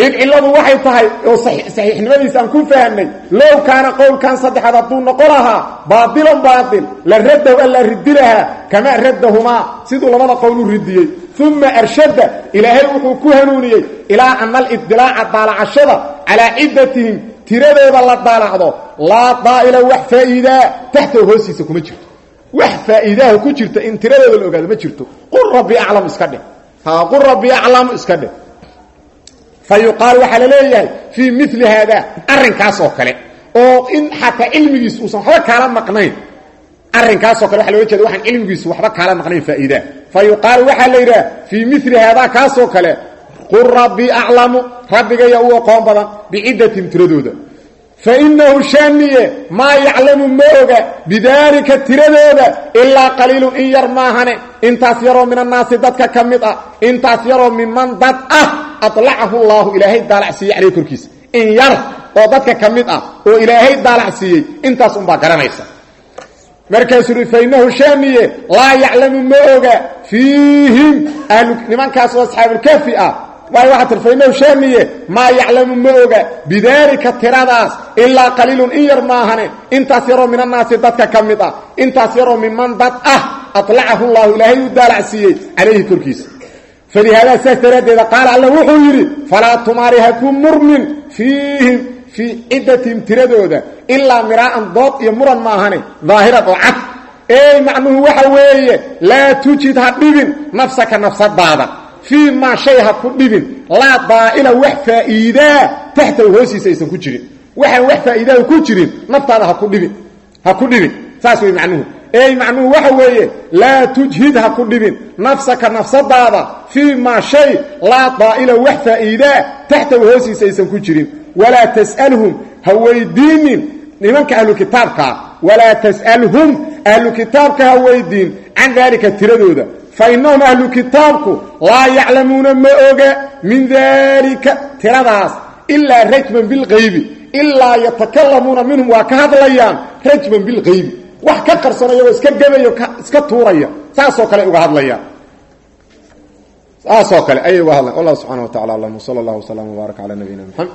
Speaker 1: id cilladu waxay tahay oo saxiixnimadiisa aan ku fahamnay low kaana qowlkan saddexaad hadduu noqo lahaa baadilan baadil la raddahu alla ridi lahaa kamaa raddahumaa siduu labada qowl u ridiyey uma arshada ilaahay wuxuu ku hanuuniyey ilaa ana alibdilaaca daalacashada calaa ciddatihim tiradooda la daalacdo laa daa'ila wax faa'iidaa taxtahu hoostiisa kuma jirto. Wax faa'iidaaha ku jirta in tiradooda la ogaado ma jirto. Qul rabbi aclamu iska dheh. Qul rabbi aclamu iska dheh fa yuqaalu waxaa la leeyahay fii mili haada arrinkaas oo kale oo in xataa cilmigiisu uusan waxba kaala maqnayn arrinkaasoo kale waxa loga jeeda waxaan cilmigiisu waxba kaala maqnayn faa'iidaa fa yuqaalu waxaa la yidhaha fii mili haadaa kaasoo kale qul rabbii aclamu rabbigaya u aqoon badan biciddatihim tiradooda fa innahu shaaniye maa yaclamu ma oga bidaalika tiradooda ilaa qaliilun in yar maahane intaas yaroo min annaasi dadka ka mid ah intaas yaroo miman dad ah alacahu llaahu ilaahay daalacsiiyey caleyh korkiisa. In yar oo dadka ka mid ah oo ilaahay daalacsiiyey intaas unbaa garanaysa. Markaasuu ui fainahu shaaniye laa yaclamu ma oga fiihim. Nimankaas oo asxaabulkafi ah waay waxaa tir fainahu shaaniye maa yaclamu ma oga bidaalika tiradaas ilaa qaliilun in yar maahane intaas yaroo min annaasi dadka ka mid ah intaas yaroo miman dad ah alacahu llahu ilaahay u daalacsiiyey calayhi korkiisa falihaadaa saas daraaddeeda qaala alla wuxuu yidhi falaa tumaari ha ku murmin fiihim fii ciddatihim tiradooda ilaa miraa'an dood iyo muran maahane daahiran oo cad ey macnuhu waxa weeye laa tujid ha dhibin nafsaka nafsadaada fii maa shay ha ku dhibin laa daa'ila wax faa'iidaa taxtahu hoostiisa aysan ku jirin waxaan wax faa'iidaahu ku jirin naftaada ha ku dhibin ha ku dhibin saas wey macnuhu ey macnuhu waxa weeye laa tujhid ha ku dhibin. Nafsaka nafsadaada fii maa shay laa daa'ila wax faa'iidaa taxtahu hoostiisa aysan ku jirin. Walaa tas'alhum ha weydiinin nimanka ahlu kitaabkaa walaa tas'alhum ahlu kitaabka ha weydiin can daalika tiradooda. Fa innahum ahlu kitaabku laa yaclamuuna ma oga min daalika tiradaas ilaa rajman bilqaybi ilaa yatakalamuuna minhum waa ka hadlayaan rajman bilqaybi wax ka qarsanaya oo iska gabayo iska tuuraya saasoo kale uga hadlayaan saasoo kale ayay uga hadlayan wallahu subxana wa tacala alam. Wsala allah wslam wbaarak cala nabiyina mxamed